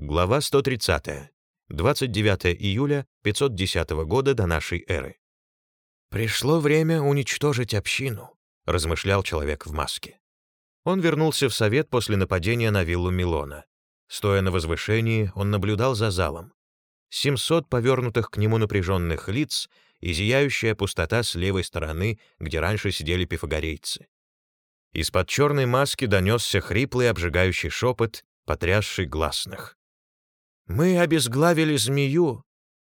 Глава 130. 29 июля 510 года до нашей эры. «Пришло время уничтожить общину», — размышлял человек в маске. Он вернулся в совет после нападения на виллу Милона. Стоя на возвышении, он наблюдал за залом. 700 повернутых к нему напряженных лиц и зияющая пустота с левой стороны, где раньше сидели пифагорейцы. Из-под черной маски донесся хриплый обжигающий шепот, потрясший гласных. «Мы обезглавили змею,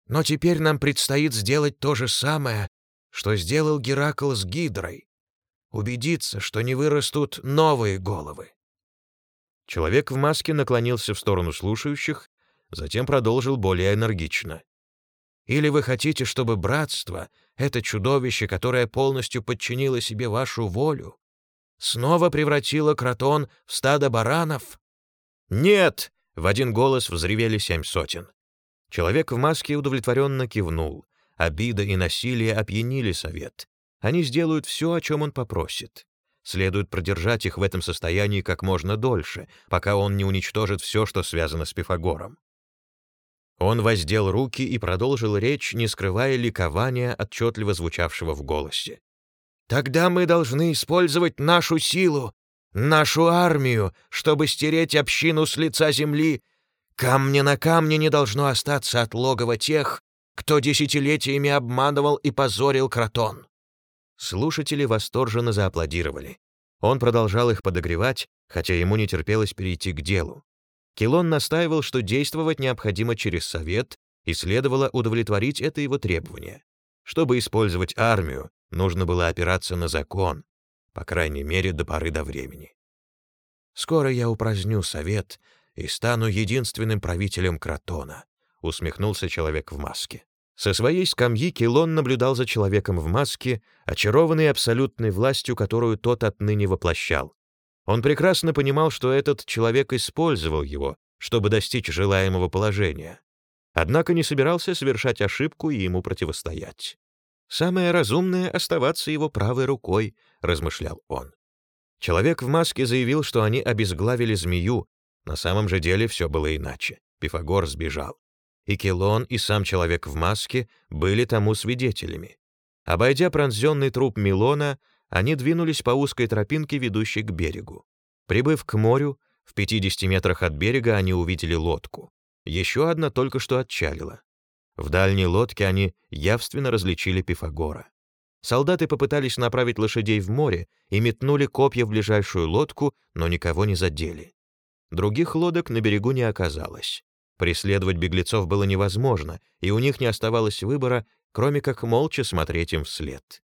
но теперь нам предстоит сделать то же самое, что сделал Геракл с Гидрой. Убедиться, что не вырастут новые головы». Человек в маске наклонился в сторону слушающих, затем продолжил более энергично. «Или вы хотите, чтобы братство, это чудовище, которое полностью подчинило себе вашу волю, снова превратило кротон в стадо баранов?» «Нет!» — в один голос взревели семь сотен. Человек в маске удовлетворенно кивнул. Обида и насилие опьянили совет. Они сделают все, о чем он попросит. Следует продержать их в этом состоянии как можно дольше, пока он не уничтожит все, что связано с Пифагором. Он воздел руки и продолжил речь, не скрывая ликования, отчетливо звучавшего в голосе. «Тогда мы должны использовать нашу силу, нашу армию, чтобы стереть общину с лица земли. Камня на камне не должно остаться от логова тех, кто десятилетиями обманывал и позорил Кротон». Слушатели восторженно зааплодировали. Он продолжал их подогревать, хотя ему не терпелось перейти к делу. Килон настаивал, что действовать необходимо через совет, и следовало удовлетворить это его требование. Чтобы использовать армию, нужно было опираться на закон, по крайней мере, до поры до времени. «Скоро я упраздню совет и стану единственным правителем Кротона», усмехнулся человек в маске. Со своей скамьи Килон наблюдал за человеком в маске, очарованный абсолютной властью, которую тот отныне воплощал. Он прекрасно понимал, что этот человек использовал его, чтобы достичь желаемого положения. Однако не собирался совершать ошибку и ему противостоять. «Самое разумное — оставаться его правой рукой», — размышлял он. Человек в маске заявил, что они обезглавили змею. На самом же деле все было иначе. Пифагор сбежал. И Келон, и сам человек в маске были тому свидетелями. Обойдя пронзенный труп Милона, они двинулись по узкой тропинке, ведущей к берегу. Прибыв к морю, в 50 метрах от берега они увидели лодку. Еще одна только что отчалила. В дальней лодке они явственно различили Пифагора. Солдаты попытались направить лошадей в море и метнули копья в ближайшую лодку, но никого не задели. Других лодок на берегу не оказалось. Преследовать беглецов было невозможно, и у них не оставалось выбора, кроме как молча смотреть им вслед.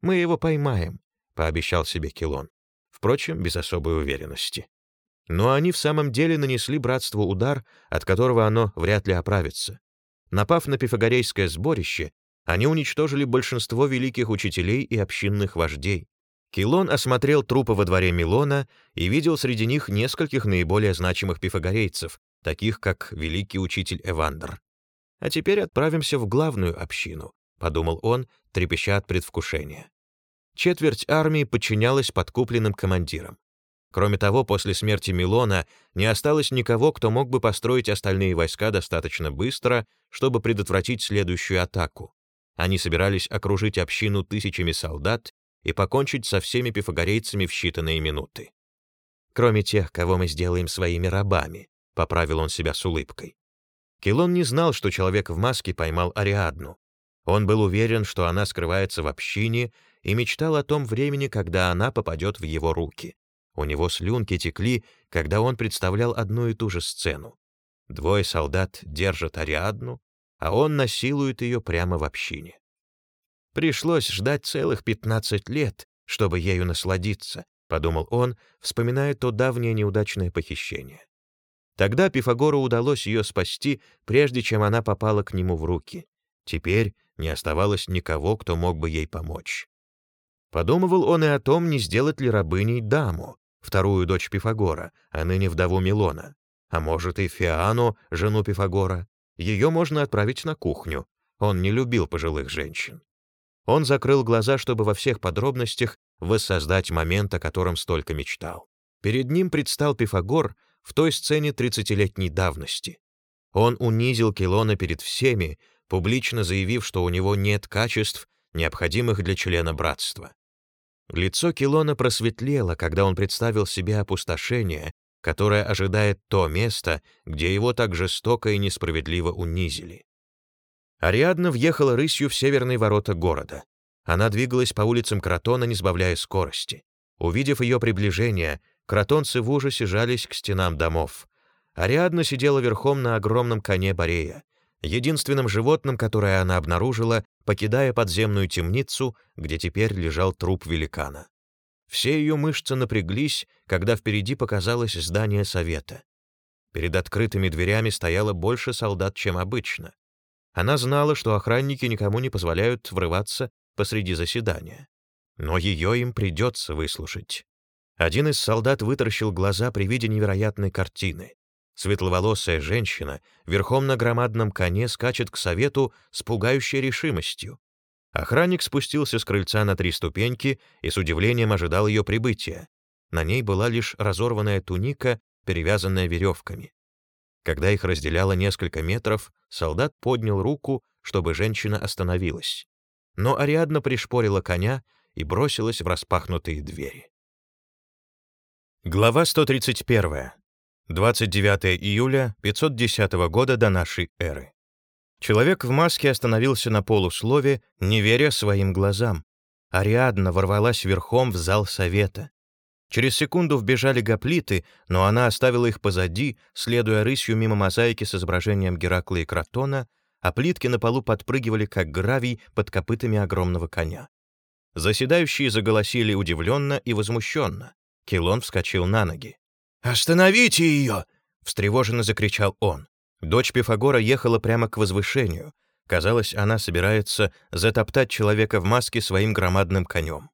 «Мы его поймаем», — пообещал себе Килон. Впрочем, без особой уверенности. Но они в самом деле нанесли братству удар, от которого оно вряд ли оправится. Напав на пифагорейское сборище, они уничтожили большинство великих учителей и общинных вождей. Килон осмотрел трупы во дворе Милона и видел среди них нескольких наиболее значимых пифагорейцев, таких как великий учитель Эвандр. «А теперь отправимся в главную общину», — подумал он, трепеща от предвкушения. Четверть армии подчинялась подкупленным командирам. Кроме того, после смерти Милона не осталось никого, кто мог бы построить остальные войска достаточно быстро, чтобы предотвратить следующую атаку. Они собирались окружить общину тысячами солдат и покончить со всеми пифагорейцами в считанные минуты. Кроме тех, кого мы сделаем своими рабами, — поправил он себя с улыбкой. Килон не знал, что человек в маске поймал Ариадну. Он был уверен, что она скрывается в общине, и мечтал о том времени, когда она попадет в его руки. У него слюнки текли, когда он представлял одну и ту же сцену. Двое солдат держат Ариадну, а он насилует ее прямо в общине. Пришлось ждать целых пятнадцать лет, чтобы ею насладиться, подумал он, вспоминая то давнее неудачное похищение. Тогда Пифагору удалось ее спасти, прежде чем она попала к нему в руки. Теперь не оставалось никого, кто мог бы ей помочь. Подумывал он и о том, не сделать ли рабыней даму, вторую дочь Пифагора, а ныне вдову Милона. А может и Фиану, жену Пифагора. Ее можно отправить на кухню. Он не любил пожилых женщин. Он закрыл глаза, чтобы во всех подробностях воссоздать момент, о котором столько мечтал. Перед ним предстал Пифагор, в той сцене тридцатилетней давности. Он унизил Килона перед всеми, публично заявив, что у него нет качеств, необходимых для члена братства. Лицо Килона просветлело, когда он представил себе опустошение, которое ожидает то место, где его так жестоко и несправедливо унизили. Ариадна въехала рысью в северные ворота города. Она двигалась по улицам Кротона, не сбавляя скорости. Увидев ее приближение, кротонцы в ужасе жались к стенам домов. Ариадна сидела верхом на огромном коне Борея, единственным животным, которое она обнаружила, покидая подземную темницу, где теперь лежал труп великана. Все ее мышцы напряглись, когда впереди показалось здание совета. Перед открытыми дверями стояло больше солдат, чем обычно. Она знала, что охранники никому не позволяют врываться посреди заседания. Но ее им придется выслушать. Один из солдат вытаращил глаза при виде невероятной картины. Светловолосая женщина верхом на громадном коне скачет к совету с пугающей решимостью. Охранник спустился с крыльца на три ступеньки и с удивлением ожидал ее прибытия. На ней была лишь разорванная туника, перевязанная веревками. Когда их разделяло несколько метров, солдат поднял руку, чтобы женщина остановилась. Но Ариадна пришпорила коня и бросилась в распахнутые двери. Глава 131. 29 июля 510 года до нашей эры. Человек в маске остановился на полуслове, не веря своим глазам. Ариадна ворвалась верхом в зал совета. Через секунду вбежали гоплиты, но она оставила их позади, следуя рысью мимо мозаики с изображением Геракла и Кротона, а плитки на полу подпрыгивали, как гравий под копытами огромного коня. Заседающие заголосили удивленно и возмущенно. Килон вскочил на ноги. «Остановите ее!» — встревоженно закричал он. Дочь Пифагора ехала прямо к возвышению. Казалось, она собирается затоптать человека в маске своим громадным конем.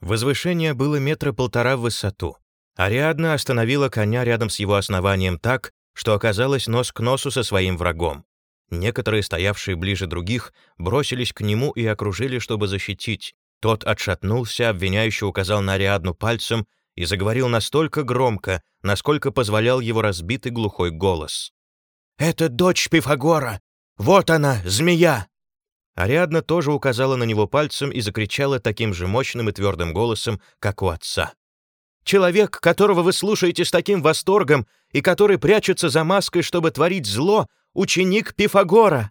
Возвышение было метра полтора в высоту. Ариадна остановила коня рядом с его основанием так, что оказалась нос к носу со своим врагом. Некоторые, стоявшие ближе других, бросились к нему и окружили, чтобы защитить. Тот отшатнулся, обвиняющий указал на Ариадну пальцем и заговорил настолько громко, насколько позволял его разбитый глухой голос. «Это дочь Пифагора! Вот она, змея!» Ариадна тоже указала на него пальцем и закричала таким же мощным и твердым голосом, как у отца. «Человек, которого вы слушаете с таким восторгом и который прячется за маской, чтобы творить зло, ученик Пифагора!»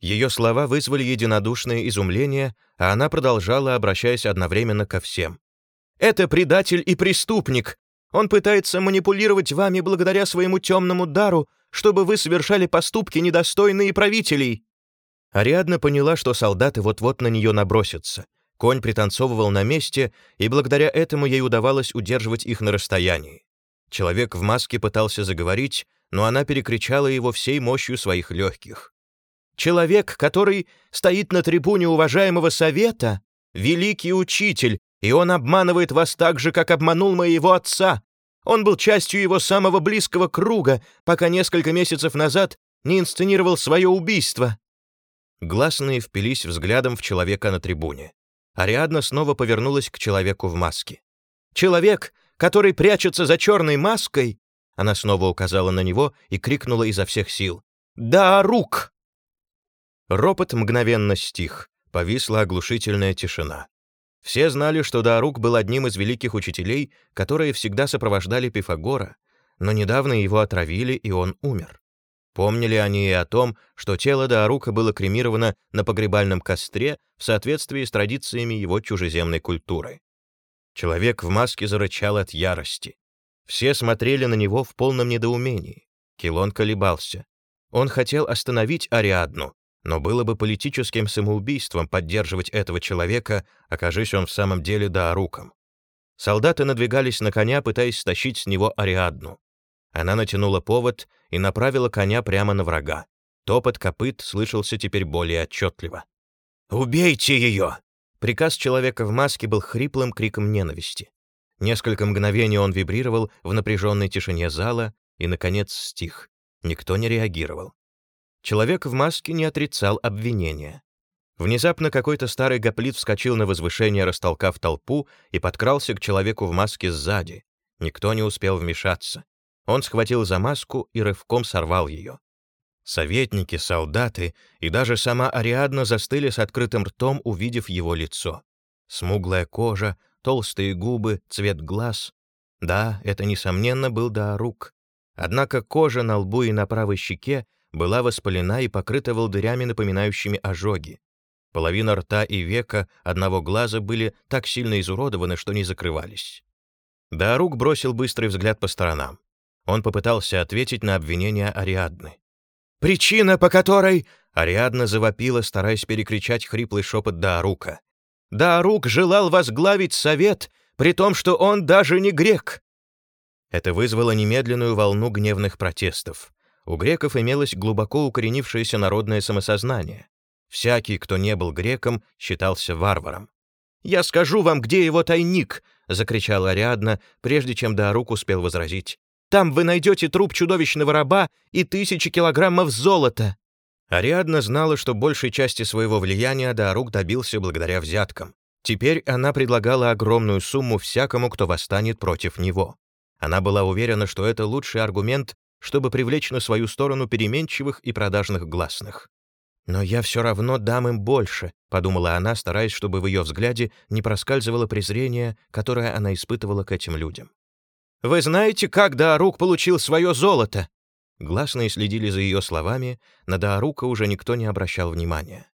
Ее слова вызвали единодушное изумление, а она продолжала, обращаясь одновременно ко всем. Это предатель и преступник. Он пытается манипулировать вами благодаря своему темному дару, чтобы вы совершали поступки, недостойные правителей». Ариадна поняла, что солдаты вот-вот на нее набросятся. Конь пританцовывал на месте, и благодаря этому ей удавалось удерживать их на расстоянии. Человек в маске пытался заговорить, но она перекричала его всей мощью своих легких. «Человек, который стоит на трибуне уважаемого совета, великий учитель, и он обманывает вас так же, как обманул моего отца. Он был частью его самого близкого круга, пока несколько месяцев назад не инсценировал свое убийство». Гласные впились взглядом в человека на трибуне. Ариадна снова повернулась к человеку в маске. «Человек, который прячется за черной маской!» Она снова указала на него и крикнула изо всех сил. «Да, рук!» Ропот мгновенно стих, повисла оглушительная тишина. Все знали, что Даарук был одним из великих учителей, которые всегда сопровождали Пифагора, но недавно его отравили, и он умер. Помнили они и о том, что тело Даарука было кремировано на погребальном костре в соответствии с традициями его чужеземной культуры. Человек в маске зарычал от ярости. Все смотрели на него в полном недоумении. Килон колебался. Он хотел остановить Ариадну, но было бы политическим самоубийством поддерживать этого человека, окажись он в самом деле дооруком. Солдаты надвигались на коня, пытаясь стащить с него Ариадну. Она натянула повод и направила коня прямо на врага. Топот копыт слышался теперь более отчетливо. «Убейте ее!» Приказ человека в маске был хриплым криком ненависти. Несколько мгновений он вибрировал в напряженной тишине зала и, наконец, стих. Никто не реагировал. Человек в маске не отрицал обвинения. Внезапно какой-то старый гоплит вскочил на возвышение, растолкав толпу, и подкрался к человеку в маске сзади. Никто не успел вмешаться. Он схватил за маску и рывком сорвал ее. Советники, солдаты и даже сама Ариадна застыли с открытым ртом, увидев его лицо. Смуглая кожа, толстые губы, цвет глаз. Да, это, несомненно, был Даарук. Однако кожа на лбу и на правой щеке была воспалена и покрыта волдырями, напоминающими ожоги. Половина рта и века одного глаза были так сильно изуродованы, что не закрывались. Даарук бросил быстрый взгляд по сторонам. Он попытался ответить на обвинения Ариадны. «Причина, по которой...» Ариадна завопила, стараясь перекричать хриплый шепот Даарука. «Даарук желал возглавить совет, при том, что он даже не грек!» Это вызвало немедленную волну гневных протестов. У греков имелось глубоко укоренившееся народное самосознание. Всякий, кто не был греком, считался варваром. «Я скажу вам, где его тайник!» — закричала Ариадна, прежде чем Даарук успел возразить. Там вы найдете труп чудовищного раба и тысячи килограммов золота». Ариадна знала, что большей части своего влияния Даарук добился благодаря взяткам. Теперь она предлагала огромную сумму всякому, кто восстанет против него. Она была уверена, что это лучший аргумент, чтобы привлечь на свою сторону переменчивых и продажных гласных. «Но я все равно дам им больше», — подумала она, стараясь, чтобы в ее взгляде не проскальзывало презрение, которое она испытывала к этим людям. Вы знаете, как Даарук получил свое золото?» Гласные следили за ее словами, на Даарука уже никто не обращал внимания.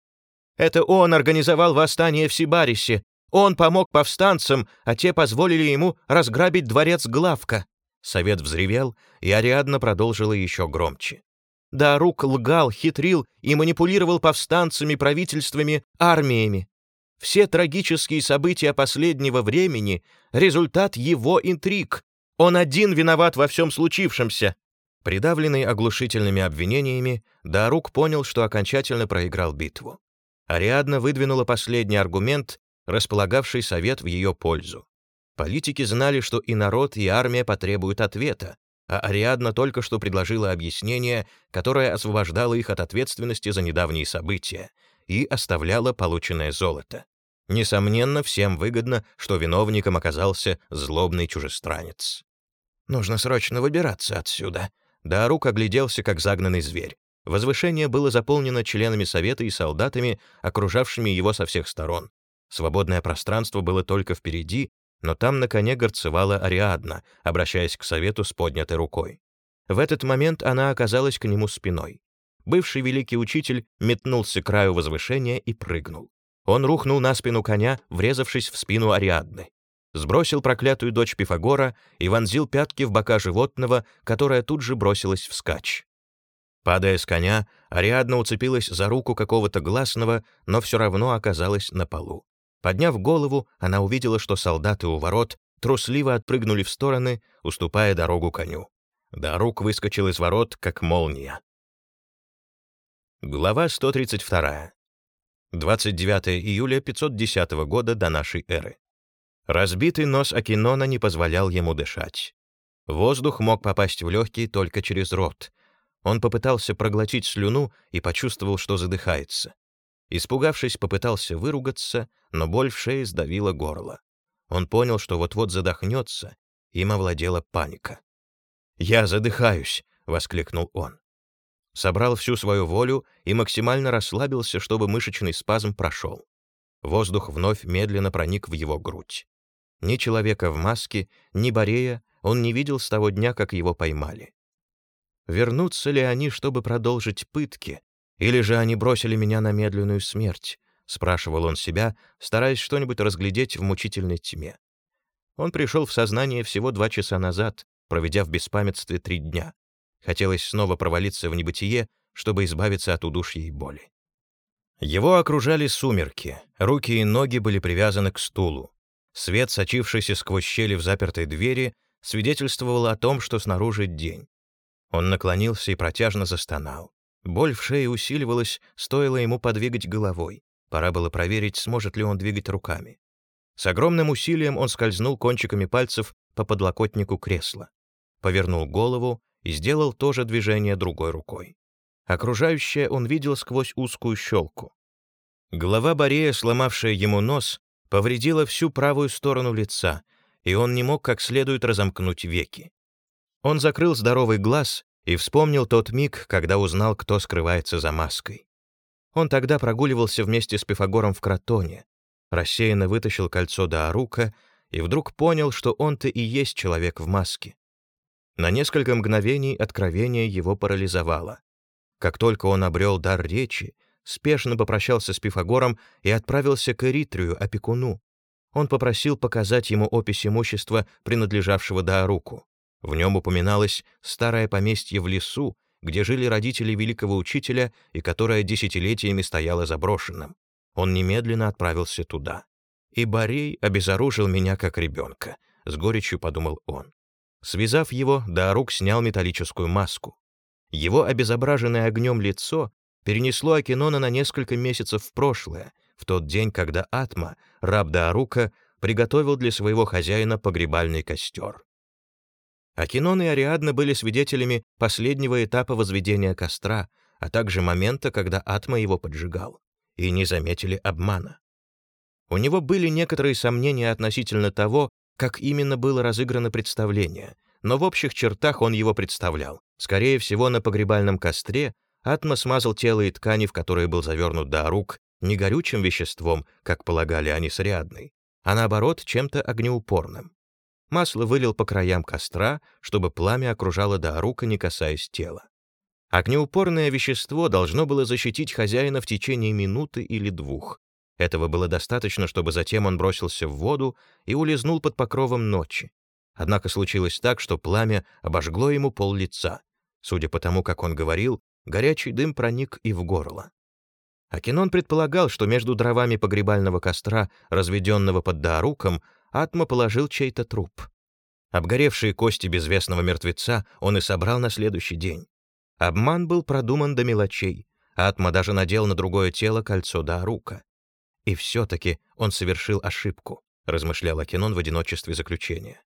«Это он организовал восстание в Сибарисе. Он помог повстанцам, а те позволили ему разграбить дворец Главка». Совет взревел, и Ариадна продолжила еще громче. Даарук лгал, хитрил и манипулировал повстанцами, правительствами, армиями. Все трагические события последнего времени — результат его интриг, он один виноват во всем случившемся!» Придавленный оглушительными обвинениями, Дарук понял, что окончательно проиграл битву. Ариадна выдвинула последний аргумент, располагавший совет в ее пользу. Политики знали, что и народ, и армия потребуют ответа, а Ариадна только что предложила объяснение, которое освобождало их от ответственности за недавние события и оставляло полученное золото. Несомненно, всем выгодно, что виновником оказался злобный чужестранец. Нужно срочно выбираться отсюда. Даарук огляделся, как загнанный зверь. Возвышение было заполнено членами Совета и солдатами, окружавшими его со всех сторон. Свободное пространство было только впереди, но там на коне горцевала Ариадна, обращаясь к Совету с поднятой рукой. В этот момент она оказалась к нему спиной. Бывший великий учитель метнулся к краю возвышения и прыгнул. Он рухнул на спину коня, врезавшись в спину Ариадны сбросил проклятую дочь Пифагора и вонзил пятки в бока животного, которое тут же бросилось вскачь. Падая с коня, Ариадна уцепилась за руку какого-то гласного, но все равно оказалась на полу. Подняв голову, она увидела, что солдаты у ворот трусливо отпрыгнули в стороны, уступая дорогу коню. Дарук выскочил из ворот, как молния. Глава 132. 29 июля 510 года до нашей эры. Разбитый нос Акинона не позволял ему дышать. Воздух мог попасть в легкие только через рот. Он попытался проглотить слюну и почувствовал, что задыхается. Испугавшись, попытался выругаться, но боль в шее сдавила горло. Он понял, что вот-вот задохнется, им овладела паника. «Я задыхаюсь!» — воскликнул он. Собрал всю свою волю и максимально расслабился, чтобы мышечный спазм прошел. Воздух вновь медленно проник в его грудь. Ни человека в маске, ни Борея он не видел с того дня, как его поймали. Вернутся ли они, чтобы продолжить пытки, или же они бросили меня на медленную смерть? спрашивал он себя, стараясь что-нибудь разглядеть в мучительной тьме. Он пришел в сознание всего два часа назад, проведя в беспамятстве три дня. Хотелось снова провалиться в небытие, чтобы избавиться от удушья и боли. Его окружали сумерки, руки и ноги были привязаны к стулу. Свет, сочившийся сквозь щели в запертой двери, свидетельствовал о том, что снаружи день. Он наклонился и протяжно застонал. Боль в шее усиливалась, стоило ему подвигать головой. Пора было проверить, сможет ли он двигать руками. С огромным усилием он скользнул кончиками пальцев по подлокотнику кресла, повернул голову и сделал то же движение другой рукой. Окружающее он видел сквозь узкую щелку. Голова Борея, сломавшая ему нос, повредила всю правую сторону лица, и он не мог как следует разомкнуть веки. Он закрыл здоровый глаз и вспомнил тот миг, когда узнал, кто скрывается за маской. Он тогда прогуливался вместе с Пифагором в Кротоне, рассеянно вытащил кольцо до Арука и вдруг понял, что он-то и есть человек в маске. На несколько мгновений откровение его парализовало. Как только он обрел дар речи, спешно попрощался с Пифагором и отправился к Эритрию, опекуну. Он попросил показать ему опись имущества, принадлежавшего Дааруку. В нем упоминалось старое поместье в лесу, где жили родители великого учителя и которое десятилетиями стояло заброшенным. Он немедленно отправился туда. «И Борей обезоружил меня как ребенка», — с горечью подумал он. Связав его, Даарук снял металлическую маску. Его обезображенное огнем лицо перенесло Акинона на несколько месяцев в прошлое, в тот день, когда Атма, раб Даарука, приготовил для своего хозяина погребальный костер. Акинон и Ариадна были свидетелями последнего этапа возведения костра, а также момента, когда Атма его поджигал, и не заметили обмана. У него были некоторые сомнения относительно того, как именно было разыграно представление, но в общих чертах он его представлял. Скорее всего, на погребальном костре Атма смазал тело и ткани, в которые был завернут до рук, не горючим веществом, как полагали они с Ариадной, а наоборот, чем-то огнеупорным. Масло вылил по краям костра, чтобы пламя окружало Даарука, не касаясь тела. Огнеупорное вещество должно было защитить хозяина в течение минуты или двух. Этого было достаточно, чтобы затем он бросился в воду и улизнул под покровом ночи. Однако случилось так, что пламя обожгло ему пол лица. Судя по тому, как он говорил, горячий дым проник и в горло. Акинон предполагал, что между дровами погребального костра, разведенного под Дааруком, Атма положил чей-то труп. Обгоревшие кости безвестного мертвеца он и собрал на следующий день. Обман был продуман до мелочей. Атма даже надел на другое тело кольцо Даарука. И все-таки он совершил ошибку, размышлял Акинон в одиночестве заключения.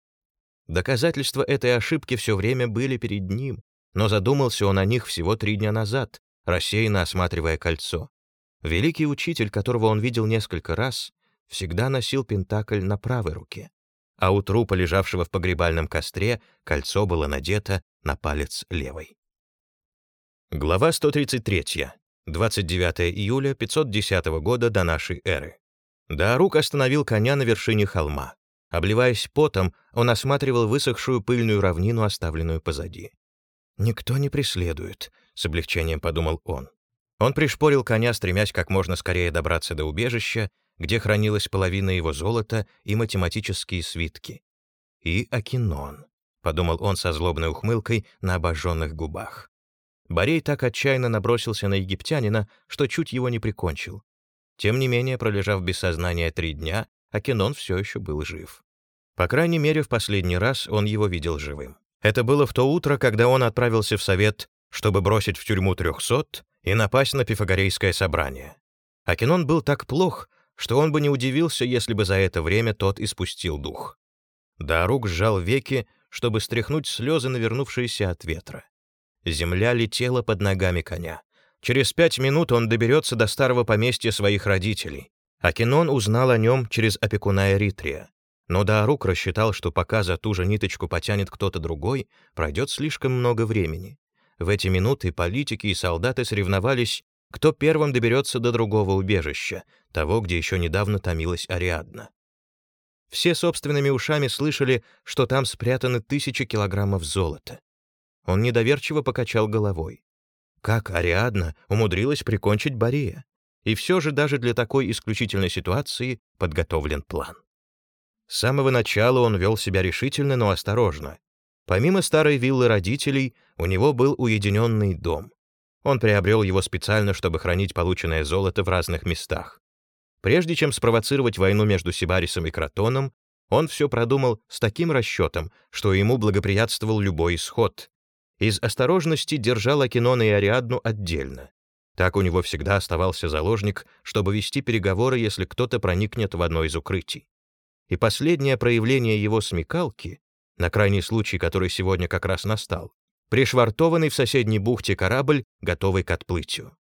Доказательства этой ошибки все время были перед ним, но задумался он о них всего три дня назад, рассеянно осматривая кольцо. Великий учитель, которого он видел несколько раз, всегда носил пентакль на правой руке, а у трупа, лежавшего в погребальном костре, кольцо было надето на палец левой. Глава 133. 29 июля 510 года до нашей эры. Даарук остановил коня на вершине холма. Обливаясь потом, он осматривал высохшую пыльную равнину, оставленную позади. «Никто не преследует», — с облегчением подумал он. Он пришпорил коня, стремясь как можно скорее добраться до убежища, где хранилась половина его золота и математические свитки. «И Акинон», — подумал он со злобной ухмылкой на обожженных губах. Борей так отчаянно набросился на египтянина, что чуть его не прикончил. Тем не менее, пролежав без сознания три дня, Акинон все еще был жив. По крайней мере, в последний раз он его видел живым. Это было в то утро, когда он отправился в совет, чтобы бросить в тюрьму трехсот и напасть на пифагорейское собрание. Акинон был так плох, что он бы не удивился, если бы за это время тот испустил дух. Дарук сжал веки, чтобы стряхнуть слезы, навернувшиеся от ветра. Земля летела под ногами коня. Через пять минут он доберется до старого поместья своих родителей. Акинон узнал о нем через опекуна Эритрия. Но Даарук рассчитал, что пока за ту же ниточку потянет кто-то другой, пройдет слишком много времени. В эти минуты политики и солдаты соревновались, кто первым доберется до другого убежища, того, где еще недавно томилась Ариадна. Все собственными ушами слышали, что там спрятаны тысячи килограммов золота. Он недоверчиво покачал головой. Как Ариадна умудрилась прикончить Бория? И все же даже для такой исключительной ситуации подготовлен план. С самого начала он вел себя решительно, но осторожно. Помимо старой виллы родителей, у него был уединенный дом. Он приобрел его специально, чтобы хранить полученное золото в разных местах. Прежде чем спровоцировать войну между Сибарисом и Кротоном, он все продумал с таким расчетом, что ему благоприятствовал любой исход. Из осторожности держал Акинона и Ариадну отдельно. Так у него всегда оставался заложник, чтобы вести переговоры, если кто-то проникнет в одно из укрытий. И последнее проявление его смекалки, на крайний случай, который сегодня как раз настал, пришвартованный в соседней бухте корабль, готовый к отплытию.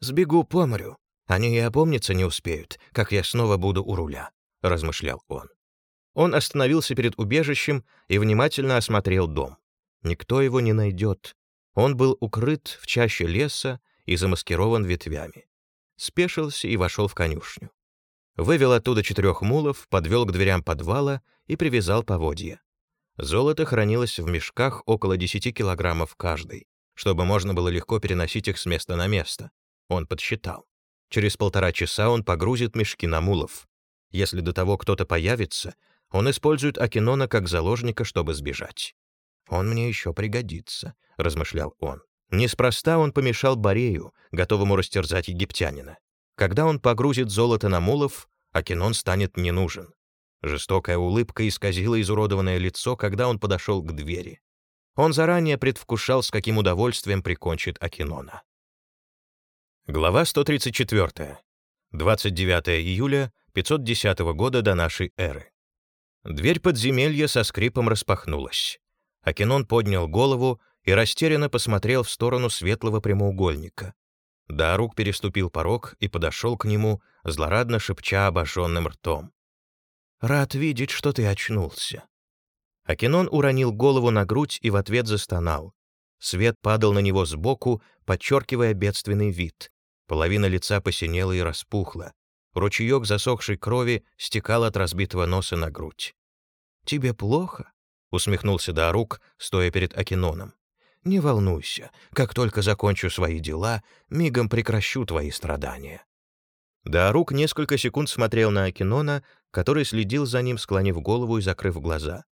«Сбегу по морю. Они и опомниться не успеют, как я снова буду у руля», — размышлял он. Он остановился перед убежищем и внимательно осмотрел дом. Никто его не найдет. Он был укрыт в чаще леса и замаскирован ветвями. Спешился и вошел в конюшню. Вывел оттуда четырех мулов, подвел к дверям подвала и привязал поводья. Золото хранилось в мешках около 10 килограммов каждый, чтобы можно было легко переносить их с места на место. Он подсчитал. Через полтора часа он погрузит мешки на мулов. Если до того кто-то появится, он использует Акинона как заложника, чтобы сбежать. «Он мне еще пригодится», — размышлял он. Неспроста он помешал Борею, готовому растерзать египтянина. Когда он погрузит золото на мулов, Акинон станет не нужен. Жестокая улыбка исказила изуродованное лицо, когда он подошел к двери. Он заранее предвкушал, с каким удовольствием прикончит Акинона. Глава 134. 29 июля 510 года до нашей эры. Дверь подземелья со скрипом распахнулась. Акинон поднял голову и растерянно посмотрел в сторону светлого прямоугольника. Дарук переступил порог и подошел к нему, злорадно шепча обожженным ртом. «Рад видеть, что ты очнулся». Акинон уронил голову на грудь и в ответ застонал. Свет падал на него сбоку, подчеркивая бедственный вид. Половина лица посинела и распухла. Ручеек засохшей крови стекал от разбитого носа на грудь. «Тебе плохо?» — усмехнулся Дарук, стоя перед Акиноном. Не волнуйся, как только закончу свои дела, мигом прекращу твои страдания». Даарук несколько секунд смотрел на Акинона, который следил за ним, склонив голову и закрыв глаза.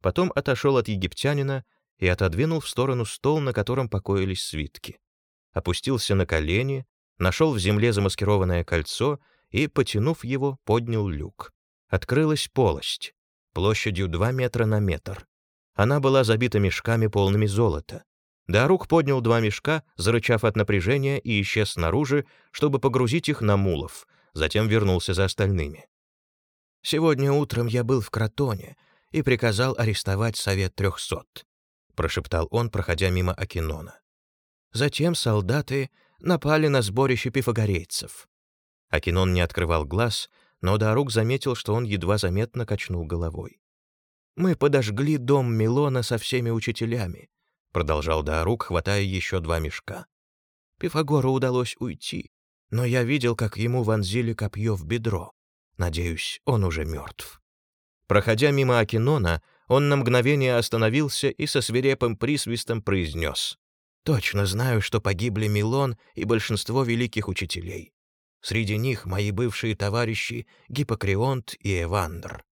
Потом отошел от египтянина и отодвинул в сторону стол, на котором покоились свитки. Опустился на колени, нашел в земле замаскированное кольцо и, потянув его, поднял люк. Открылась полость, площадью 2 метра на метр. Она была забита мешками, полными золота. Дарук поднял два мешка, зарычав от напряжения, и исчез снаружи, чтобы погрузить их на мулов, затем вернулся за остальными. «Сегодня утром я был в Кротоне и приказал арестовать Совет трехсот», прошептал он, проходя мимо Акинона. Затем солдаты напали на сборище пифагорейцев. Акинон не открывал глаз, но Дарук заметил, что он едва заметно качнул головой. «Мы подожгли дом Милона со всеми учителями продолжал Даарук, хватая еще два мешка. Пифагору удалось уйти, но я видел, как ему вонзили копье в бедро. Надеюсь, он уже мертв. Проходя мимо Акинона, он на мгновение остановился и со свирепым присвистом произнес. «Точно знаю, что погибли Милон и большинство великих учителей. Среди них мои бывшие товарищи Гиппокрионт и Эвандр».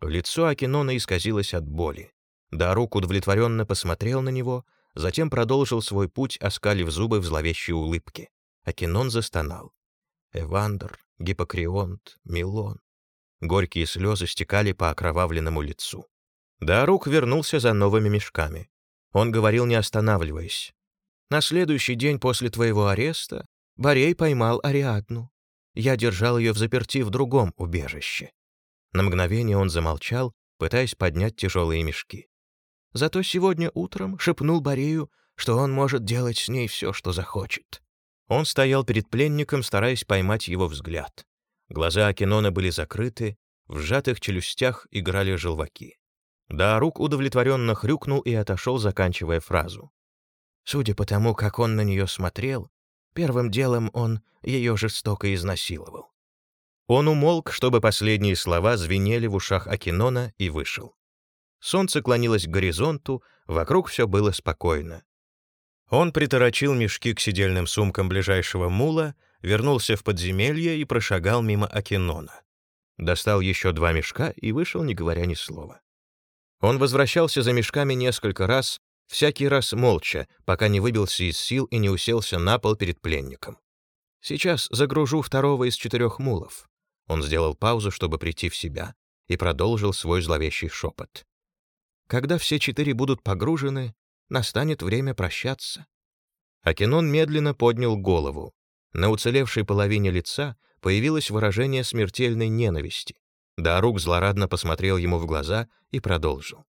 Лицо Акинона исказилось от боли. Дарук удовлетворенно посмотрел на него, затем продолжил свой путь, оскалив зубы в зловещей улыбке. Акинон застонал. Эвандр, Гиппокрионт, Милон. Горькие слезы стекали по окровавленному лицу. Дарук вернулся за новыми мешками. Он говорил, не останавливаясь. «На следующий день после твоего ареста Борей поймал Ариадну. Я держал ее в заперти в другом убежище». На мгновение он замолчал, пытаясь поднять тяжелые мешки. Зато сегодня утром шепнул Борею, что он может делать с ней все, что захочет. Он стоял перед пленником, стараясь поймать его взгляд. Глаза Акинона были закрыты, в сжатых челюстях играли желваки. Да, рук удовлетворенно хрюкнул и отошел, заканчивая фразу. Судя по тому, как он на нее смотрел, первым делом он ее жестоко изнасиловал. Он умолк, чтобы последние слова звенели в ушах Акинона, и вышел. Солнце клонилось к горизонту, вокруг все было спокойно. Он приторочил мешки к сидельным сумкам ближайшего мула, вернулся в подземелье и прошагал мимо Акинона. Достал еще два мешка и вышел, не говоря ни слова. Он возвращался за мешками несколько раз, всякий раз молча, пока не выбился из сил и не уселся на пол перед пленником. «Сейчас загружу второго из четырех мулов». Он сделал паузу, чтобы прийти в себя, и продолжил свой зловещий шепот. Когда все четыре будут погружены, настанет время прощаться. Акинон медленно поднял голову. На уцелевшей половине лица появилось выражение смертельной ненависти. Дарук злорадно посмотрел ему в глаза и продолжил.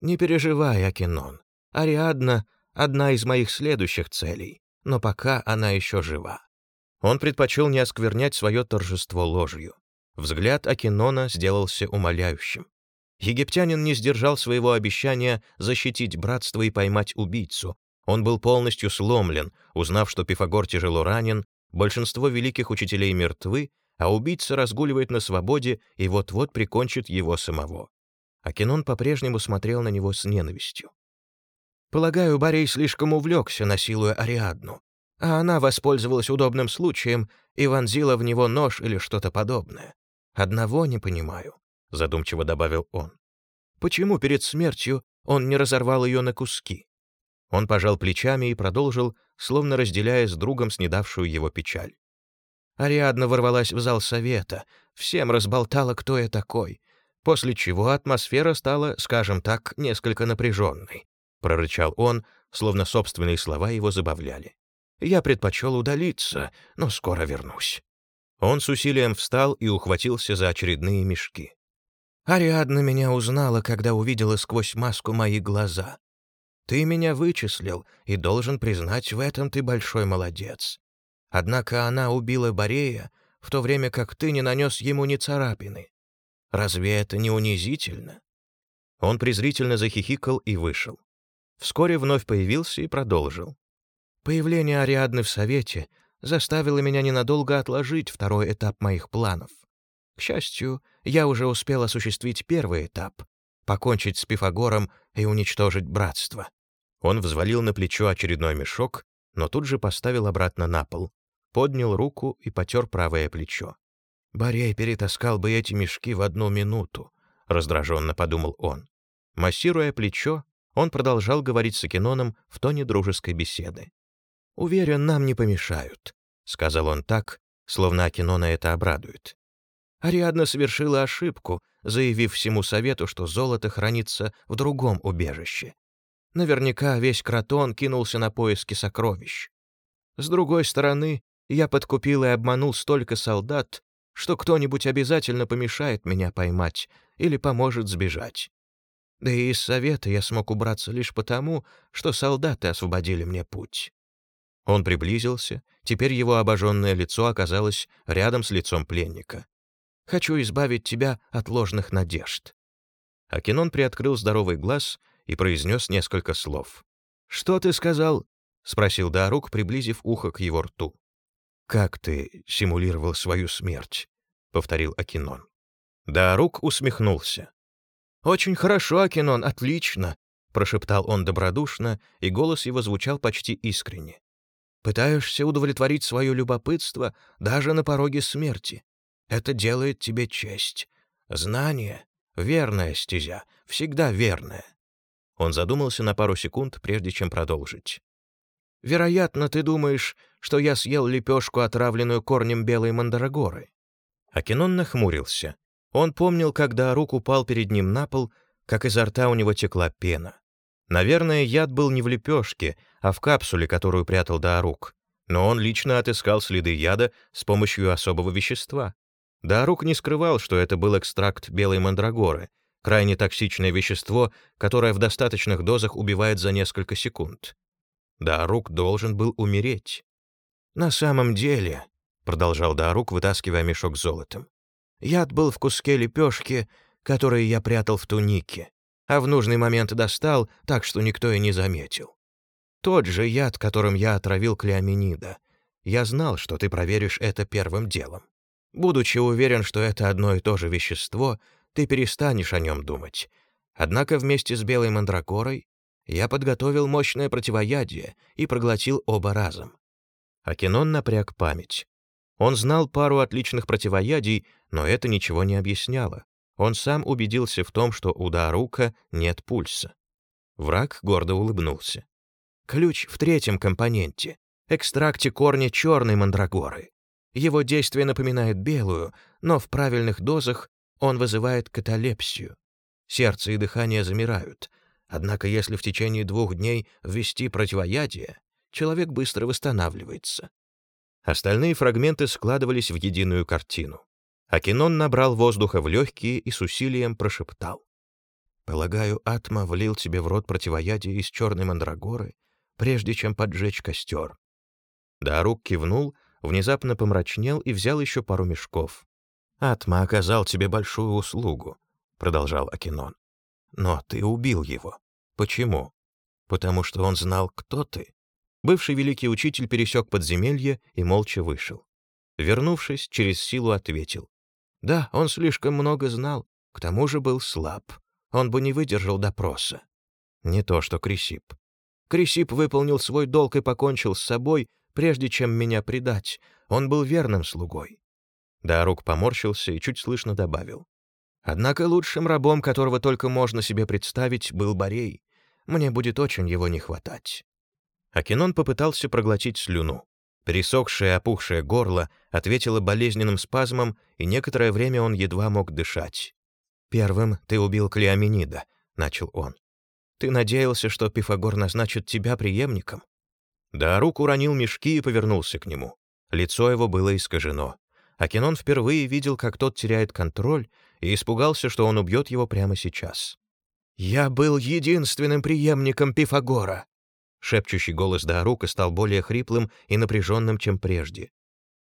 «Не переживай, Акинон. Ариадна — одна из моих следующих целей, но пока она еще жива». Он предпочел не осквернять свое торжество ложью. Взгляд Акинона сделался умоляющим. Египтянин не сдержал своего обещания защитить братство и поймать убийцу. Он был полностью сломлен, узнав, что Пифагор тяжело ранен, большинство великих учителей мертвы, а убийца разгуливает на свободе и вот-вот прикончит его самого. Акинон по-прежнему смотрел на него с ненавистью. Полагаю, Борей слишком увлекся, насилуя Ариадну, а она воспользовалась удобным случаем и вонзила в него нож или что-то подобное. Одного не понимаю, задумчиво добавил он. Почему перед смертью он не разорвал ее на куски? Он пожал плечами и продолжил, словно разделяя с другом снедавшую его печаль. Ариадна ворвалась в зал совета, всем разболтала, кто я такой, после чего атмосфера стала, скажем так, несколько напряженной. Прорычал он, словно собственные слова его забавляли. Я предпочел удалиться, но скоро вернусь. Он с усилием встал и ухватился за очередные мешки. Ариадна меня узнала, когда увидела сквозь маску мои глаза. Ты меня вычислил, и должен признать, в этом ты большой молодец. Однако она убила Борея, в то время как ты не нанес ему ни царапины. Разве это не унизительно?» Он презрительно захихикал и вышел. Вскоре вновь появился и продолжил. «Появление Ариадны в Совете заставило меня ненадолго отложить второй этап моих планов. К счастью, я уже успел осуществить первый этап — покончить с Пифагором и уничтожить братство». Он взвалил на плечо очередной мешок, но тут же поставил обратно на пол, поднял руку и потер правое плечо. «Борей перетаскал бы эти мешки в одну минуту», — раздраженно подумал он. Массируя плечо, он продолжал говорить с Акиноном в тоне дружеской беседы. «Уверен, нам не помешают», — сказал он так, словно Акинона это обрадует. Ариадна совершила ошибку, заявив всему совету, что золото хранится в другом убежище. Наверняка весь Кротон кинулся на поиски сокровищ. С другой стороны, я подкупил и обманул столько солдат, что кто-нибудь обязательно помешает меня поймать или поможет сбежать. Да и из совета я смог убраться лишь потому, что солдаты освободили мне путь. Он приблизился, теперь его обожженное лицо оказалось рядом с лицом пленника. «Хочу избавить тебя от ложных надежд». Акинон приоткрыл здоровый глаз и произнес несколько слов. «Что ты сказал?» — спросил Дарук, приблизив ухо к его рту. «Как ты симулировал свою смерть?» — повторил Акинон. Даарук усмехнулся. «Очень хорошо, Акинон, отлично!» — прошептал он добродушно, и голос его звучал почти искренне. «Пытаешься удовлетворить свое любопытство даже на пороге смерти. Это делает тебе честь. Знание — верная стезя, всегда верная». Он задумался на пару секунд, прежде чем продолжить. Вероятно, ты думаешь, что я съел лепешку, отравленную корнем белой мандрагоры». Акинон нахмурился. Он помнил, когда рук упал перед ним на пол, как изо рта у него текла пена. Наверное, яд был не в лепешке, а в капсуле, которую прятал Даарук. Но он лично отыскал следы яда с помощью особого вещества. Даарук не скрывал, что это был экстракт белой мандрагоры, крайне токсичное вещество, которое в достаточных дозах убивает за несколько секунд. Даарук должен был умереть. «На самом деле», — продолжал Даарук, вытаскивая мешок с золотом, «яд был в куске лепешки, который я прятал в тунике, а в нужный момент достал, так что никто и не заметил. Тот же яд, которым я отравил Клеоменида. Я знал, что ты проверишь это первым делом. Будучи уверен, что это одно и то же вещество, ты перестанешь о нем думать. Однако вместе с белой мандракорой я подготовил мощное противоядие и проглотил оба разом. Акинон напряг память. Он знал пару отличных противоядий, но это ничего не объясняло. Он сам убедился в том, что у Дарука нет пульса. Враг гордо улыбнулся. Ключ в третьем компоненте — экстракте корня черной мандрагоры. Его действие напоминает белую, но в правильных дозах он вызывает каталепсию. Сердце и дыхание замирают — Однако если в течение двух дней ввести противоядие, человек быстро восстанавливается. Остальные фрагменты складывались в единую картину. Акинон набрал воздуха в легкие и с усилием прошептал. «Полагаю, Атма влил тебе в рот противоядие из черной мандрагоры, прежде чем поджечь костер». Дарук кивнул, внезапно помрачнел и взял еще пару мешков. «Атма оказал тебе большую услугу», — продолжал Акинон. «Но ты убил его. Почему? Потому что он знал, кто ты». Бывший великий учитель пересек подземелье и молча вышел. Вернувшись, через силу ответил. «Да, он слишком много знал, к тому же был слаб. Он бы не выдержал допроса. Не то что Крисип. Крисип выполнил свой долг и покончил с собой, прежде чем меня предать. Он был верным слугой. Дарук поморщился и чуть слышно добавил. Однако лучшим рабом, которого только можно себе представить, был Борей. Мне будет очень его не хватать. Акинон попытался проглотить слюну. Пересохшее, опухшее горло ответило болезненным спазмом, и некоторое время он едва мог дышать. «Первым ты убил Клеоменида», — начал он. «Ты надеялся, что Пифагор назначит тебя преемником?» Даарук уронил мешки и повернулся к нему. Лицо его было искажено. Акинон впервые видел, как тот теряет контроль, и испугался, что он убьет его прямо сейчас. «Я был единственным преемником Пифагора!» Шепчущий голос Даарука стал более хриплым и напряженным, чем прежде.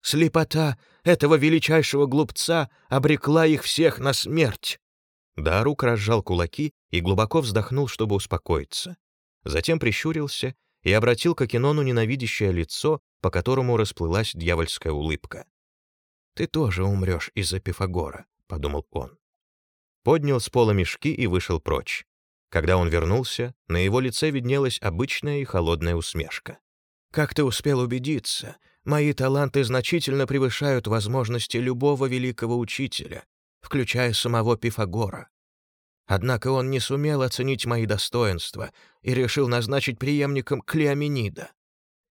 «Слепота этого величайшего глупца обрекла их всех на смерть!» Даарук разжал кулаки и глубоко вздохнул, чтобы успокоиться. Затем прищурился и обратил к Акинону ненавидящее лицо, по которому расплылась дьявольская улыбка. «Ты тоже умрешь из-за Пифагора», — подумал он. Поднял с пола мешки и вышел прочь. Когда он вернулся, на его лице виднелась обычная и холодная усмешка. «Как ты успел убедиться, мои таланты значительно превышают возможности любого великого учителя, включая самого Пифагора. Однако он не сумел оценить мои достоинства и решил назначить преемником Клеоменида.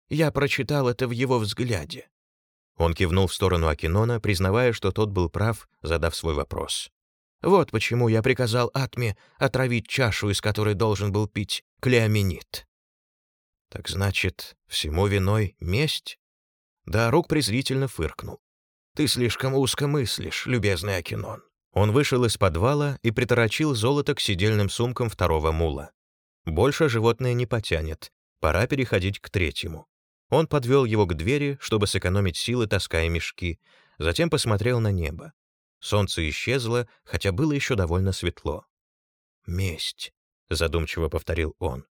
Я прочитал это в его взгляде. Он кивнул в сторону Акинона, признавая, что тот был прав, задав свой вопрос. «Вот почему я приказал Атме отравить чашу, из которой должен был пить Клеоменит». «Так значит, всему виной месть?» Да, Рук презрительно фыркнул. «Ты слишком узко мыслишь, любезный Акинон». Он вышел из подвала и приторочил золото к сидельным сумкам второго мула. Больше животное не потянет, пора переходить к третьему. Он подвел его к двери, чтобы сэкономить силы, таская мешки, затем посмотрел на небо. Солнце исчезло, хотя было еще довольно светло. «Месть», — задумчиво повторил он.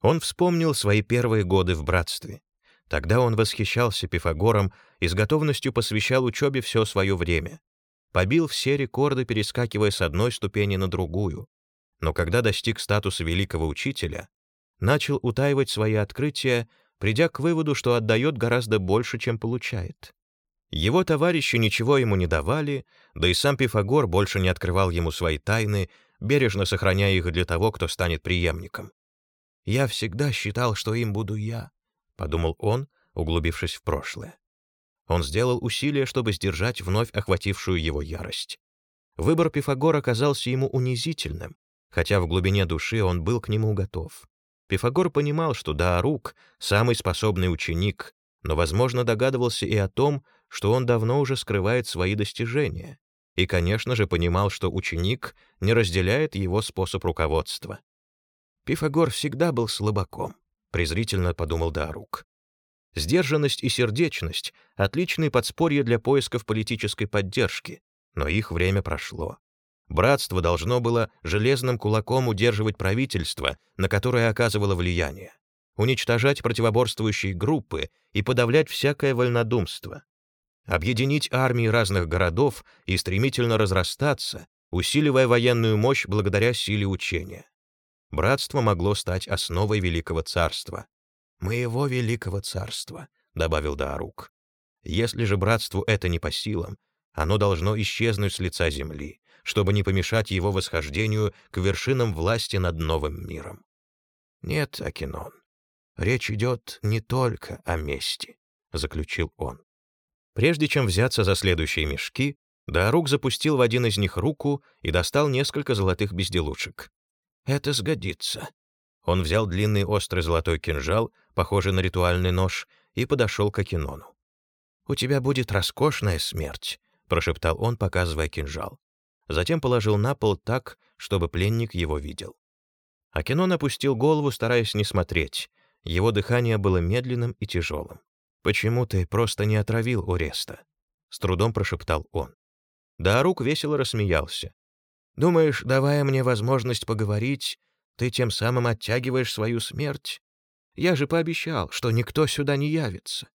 Он вспомнил свои первые годы в братстве. Тогда он восхищался Пифагором и с готовностью посвящал учебе все свое время. Побил все рекорды, перескакивая с одной ступени на другую. Но когда достиг статуса великого учителя, начал утаивать свои открытия придя к выводу, что отдает гораздо больше, чем получает. Его товарищи ничего ему не давали, да и сам Пифагор больше не открывал ему свои тайны, бережно сохраняя их для того, кто станет преемником. «Я всегда считал, что им буду я», — подумал он, углубившись в прошлое. Он сделал усилие, чтобы сдержать вновь охватившую его ярость. Выбор Пифагора казался ему унизительным, хотя в глубине души он был к нему готов. Пифагор понимал, что Даарук — самый способный ученик, но, возможно, догадывался и о том, что он давно уже скрывает свои достижения, и, конечно же, понимал, что ученик не разделяет его способ руководства. Пифагор всегда был слабаком, презрительно подумал Даарук. Сдержанность и сердечность — отличные подспорья для поисков политической поддержки, но их время прошло. Братство должно было железным кулаком удерживать правительство, на которое оказывало влияние, уничтожать противоборствующие группы и подавлять всякое вольнодумство, объединить армии разных городов и стремительно разрастаться, усиливая военную мощь благодаря силе учения. Братство могло стать основой Великого Царства. «Моего Великого Царства», — добавил Даарук. «Если же братству это не по силам, оно должно исчезнуть с лица земли, чтобы не помешать его восхождению к вершинам власти над новым миром. «Нет, Акинон, речь идет не только о мести», — заключил он. Прежде чем взяться за следующие мешки, Даарук запустил в один из них руку и достал несколько золотых безделушек. «Это сгодится». Он взял длинный острый золотой кинжал, похожий на ритуальный нож, и подошел к Акинону. «У тебя будет роскошная смерть», — прошептал он, показывая кинжал затем положил на пол так, чтобы пленник его видел. Акинон опустил голову, стараясь не смотреть. Его дыхание было медленным и тяжелым. «Почему ты просто не отравил Уреста?» — с трудом прошептал он. Даарук весело рассмеялся. Думаешь, давая мне возможность поговорить, ты тем самым оттягиваешь свою смерть? Я же пообещал, что никто сюда не явится.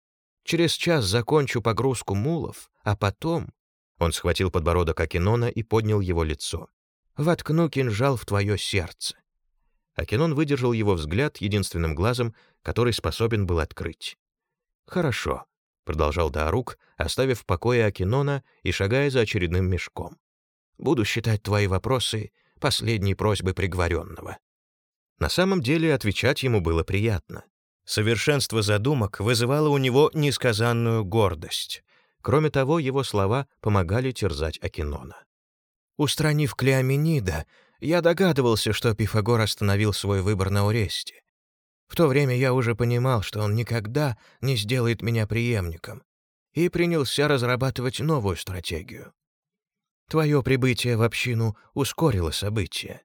Через час закончу погрузку мулов, а потом...» Он схватил подбородок Акинона и поднял его лицо. «Воткну кинжал в твое сердце». Акинон выдержал его взгляд единственным глазом, который способен был открыть. «Хорошо», — продолжал Даарук, оставив в покое Акинона и шагая за очередным мешком. «Буду считать твои вопросы последней просьбой приговоренного». На самом деле отвечать ему было приятно. Совершенство задумок вызывало у него несказанную гордость. Кроме того, его слова помогали терзать Акинона. Устранив Клеоменида, я догадывался, что Пифагор остановил свой выбор на Оресте. В то время я уже понимал, что он никогда не сделает меня преемником, и принялся разрабатывать новую стратегию. Твое прибытие в общину ускорило события.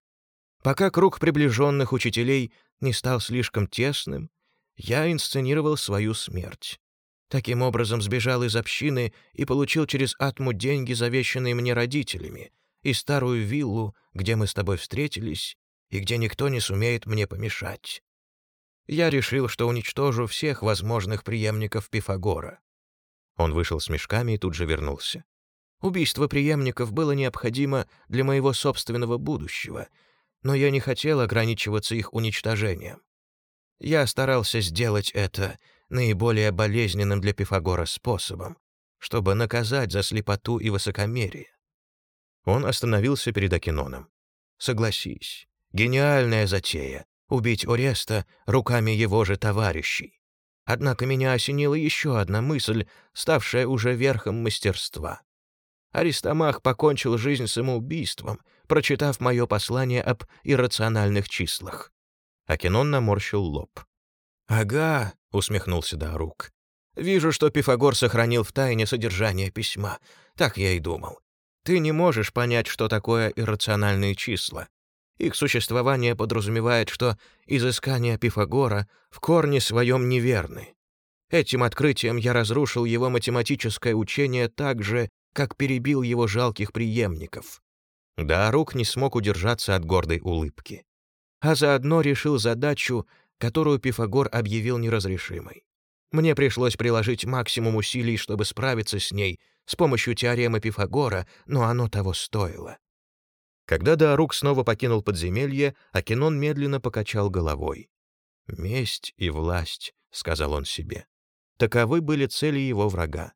Пока круг приближенных учителей не стал слишком тесным, я инсценировал свою смерть. Таким образом сбежал из общины и получил через Атму деньги, завещанные мне родителями, и старую виллу, где мы с тобой встретились, и где никто не сумеет мне помешать. Я решил, что уничтожу всех возможных преемников Пифагора. Он вышел с мешками и тут же вернулся. Убийство преемников было необходимо для моего собственного будущего, но я не хотел ограничиваться их уничтожением. Я старался сделать это наиболее болезненным для Пифагора способом, чтобы наказать за слепоту и высокомерие. Он остановился перед Акиноном. Согласись, гениальная затея — убить Ореста руками его же товарищей. Однако меня осенила еще одна мысль, ставшая уже верхом мастерства. Аристомах покончил жизнь самоубийством, прочитав мое послание об иррациональных числах. Акинон наморщил лоб. «Ага», — усмехнулся Дарук. «Вижу, что Пифагор сохранил в тайне содержание письма. Так я и думал. Ты не можешь понять, что такое иррациональные числа. Их существование подразумевает, что изыскания Пифагора в корне своем неверны. Этим открытием я разрушил его математическое учение так же, как перебил его жалких преемников. Да, Рук не смог удержаться от гордой улыбки. А заодно решил задачу, которую Пифагор объявил неразрешимой. Мне пришлось приложить максимум усилий, чтобы справиться с ней с помощью теоремы Пифагора, но оно того стоило. Когда Даарук снова покинул подземелье, Акинон медленно покачал головой. «Месть и власть», — сказал он себе. Таковы были цели его врага.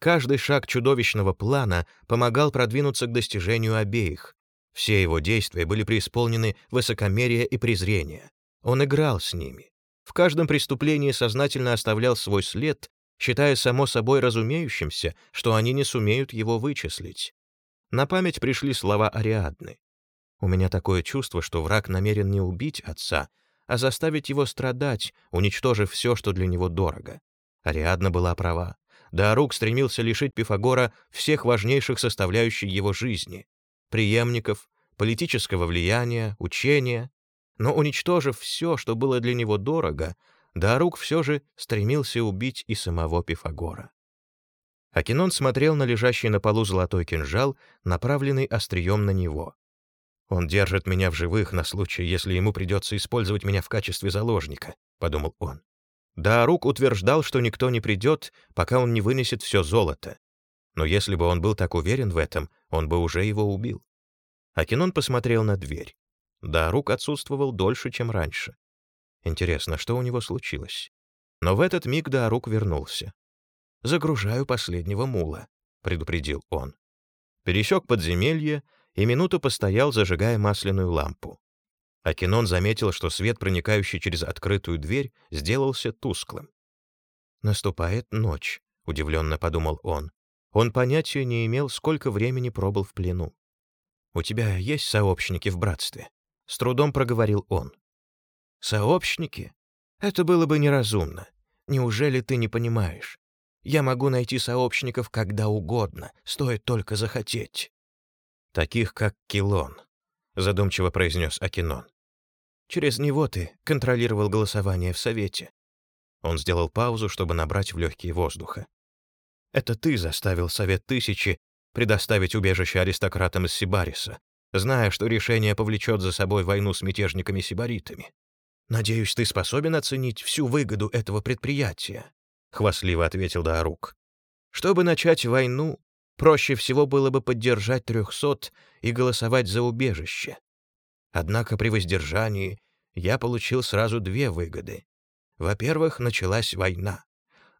Каждый шаг чудовищного плана помогал продвинуться к достижению обеих. Все его действия были преисполнены высокомерия и презрения. Он играл с ними. В каждом преступлении сознательно оставлял свой след, считая само собой разумеющимся, что они не сумеют его вычислить. На память пришли слова Ариадны. «У меня такое чувство, что враг намерен не убить отца, а заставить его страдать, уничтожив все, что для него дорого». Ариадна была права. Даарук стремился лишить Пифагора всех важнейших составляющих его жизни — преемников, политического влияния, учения. Но уничтожив все, что было для него дорого, Даарук все же стремился убить и самого Пифагора. Акинон смотрел на лежащий на полу золотой кинжал, направленный острием на него. «Он держит меня в живых на случай, если ему придется использовать меня в качестве заложника», — подумал он. Даарук утверждал, что никто не придет, пока он не вынесет все золото. Но если бы он был так уверен в этом, он бы уже его убил. Акинон посмотрел на дверь. Даарук отсутствовал дольше, чем раньше. Интересно, что у него случилось? Но в этот миг Даарук вернулся. «Загружаю последнего мула», — предупредил он. Пересек подземелье и минуту постоял, зажигая масляную лампу. Акинон заметил, что свет, проникающий через открытую дверь, сделался тусклым. «Наступает ночь», — удивленно подумал он. Он понятия не имел, сколько времени пробыл в плену. «У тебя есть сообщники в братстве?» — с трудом проговорил он. «Сообщники? Это было бы неразумно. Неужели ты не понимаешь? Я могу найти сообщников когда угодно, стоит только захотеть. Таких, как Килон, задумчиво произнес Акинон. Через него ты контролировал голосование в Совете. Он сделал паузу, чтобы набрать в легкие воздуха. Это ты заставил Совет Тысячи предоставить убежище аристократам из Сибариса, зная, что решение повлечет за собой войну с мятежниками-сибаритами. «Надеюсь, ты способен оценить всю выгоду этого предприятия», — хвастливо ответил Даарук. «Чтобы начать войну, проще всего было бы поддержать трехсот и голосовать за убежище. Однако при воздержании я получил сразу две выгоды. Во-первых, началась война.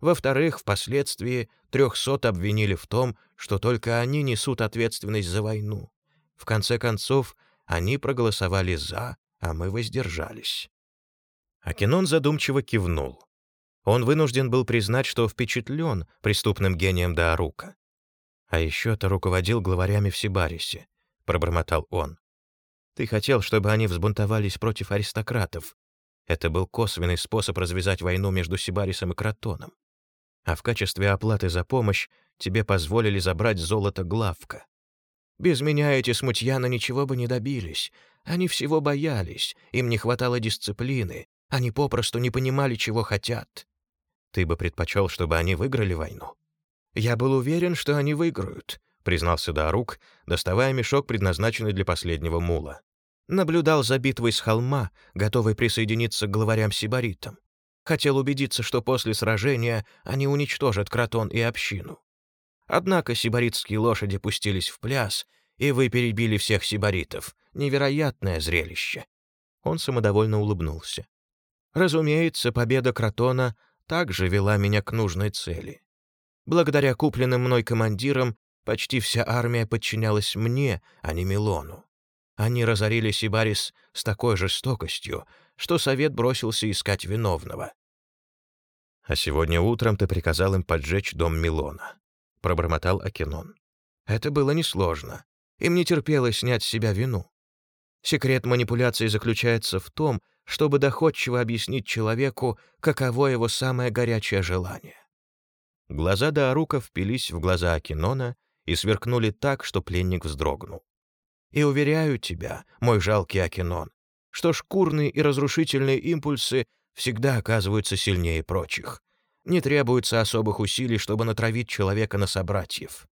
Во-вторых, впоследствии трехсот обвинили в том, что только они несут ответственность за войну. В конце концов, они проголосовали «за», а мы воздержались. Акинон задумчиво кивнул. Он вынужден был признать, что впечатлен преступным гением Даарука. «А еще ты руководил главарями в Сибарисе», — пробормотал он. «Ты хотел, чтобы они взбунтовались против аристократов. Это был косвенный способ развязать войну между Сибарисом и Кротоном. А в качестве оплаты за помощь тебе позволили забрать золото главка. Без меня эти смутьяны ничего бы не добились. Они всего боялись, им не хватало дисциплины, они попросту не понимали, чего хотят. Ты бы предпочел, чтобы они выиграли войну? Я был уверен, что они выиграют, признался Дарук, доставая мешок, предназначенный для последнего мула. Наблюдал за битвой с холма, готовый присоединиться к главарям-сибаритам. Хотел убедиться, что после сражения они уничтожат Кротон и общину. Однако сибаритские лошади пустились в пляс, и вы перебили всех сибаритов. Невероятное зрелище. Он самодовольно улыбнулся. Разумеется, победа Кротона также вела меня к нужной цели. Благодаря купленным мной командирам почти вся армия подчинялась мне, а не Милону. Они разорили Сибарис с такой жестокостью, что совет бросился искать виновного. «А сегодня утром ты приказал им поджечь дом Милона», — пробормотал Акинон. «Это было несложно. Им не терпелось снять с себя вину. Секрет манипуляции заключается в том, чтобы доходчиво объяснить человеку, каково его самое горячее желание. Глаза Даарука впились в глаза Акинона и сверкнули так, что пленник вздрогнул. «И уверяю тебя, мой жалкий Акинон, что шкурные и разрушительные импульсы всегда оказываются сильнее прочих. Не требуется особых усилий, чтобы натравить человека на собратьев».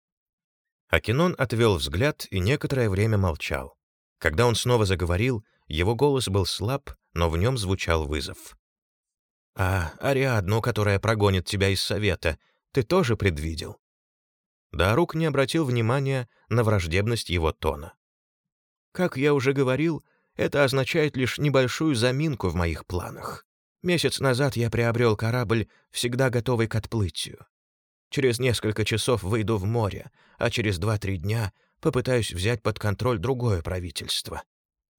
Акинон отвел взгляд и некоторое время молчал. Когда он снова заговорил, его голос был слаб, но в нем звучал вызов. «А Ариадну, которая прогонит тебя из совета, ты тоже предвидел?» Дарук не обратил внимания на враждебность его тона. «Как я уже говорил, это означает лишь небольшую заминку в моих планах. Месяц назад я приобрел корабль, всегда готовый к отплытию. Через несколько часов выйду в море, а через два-три дня попытаюсь взять под контроль другое правительство.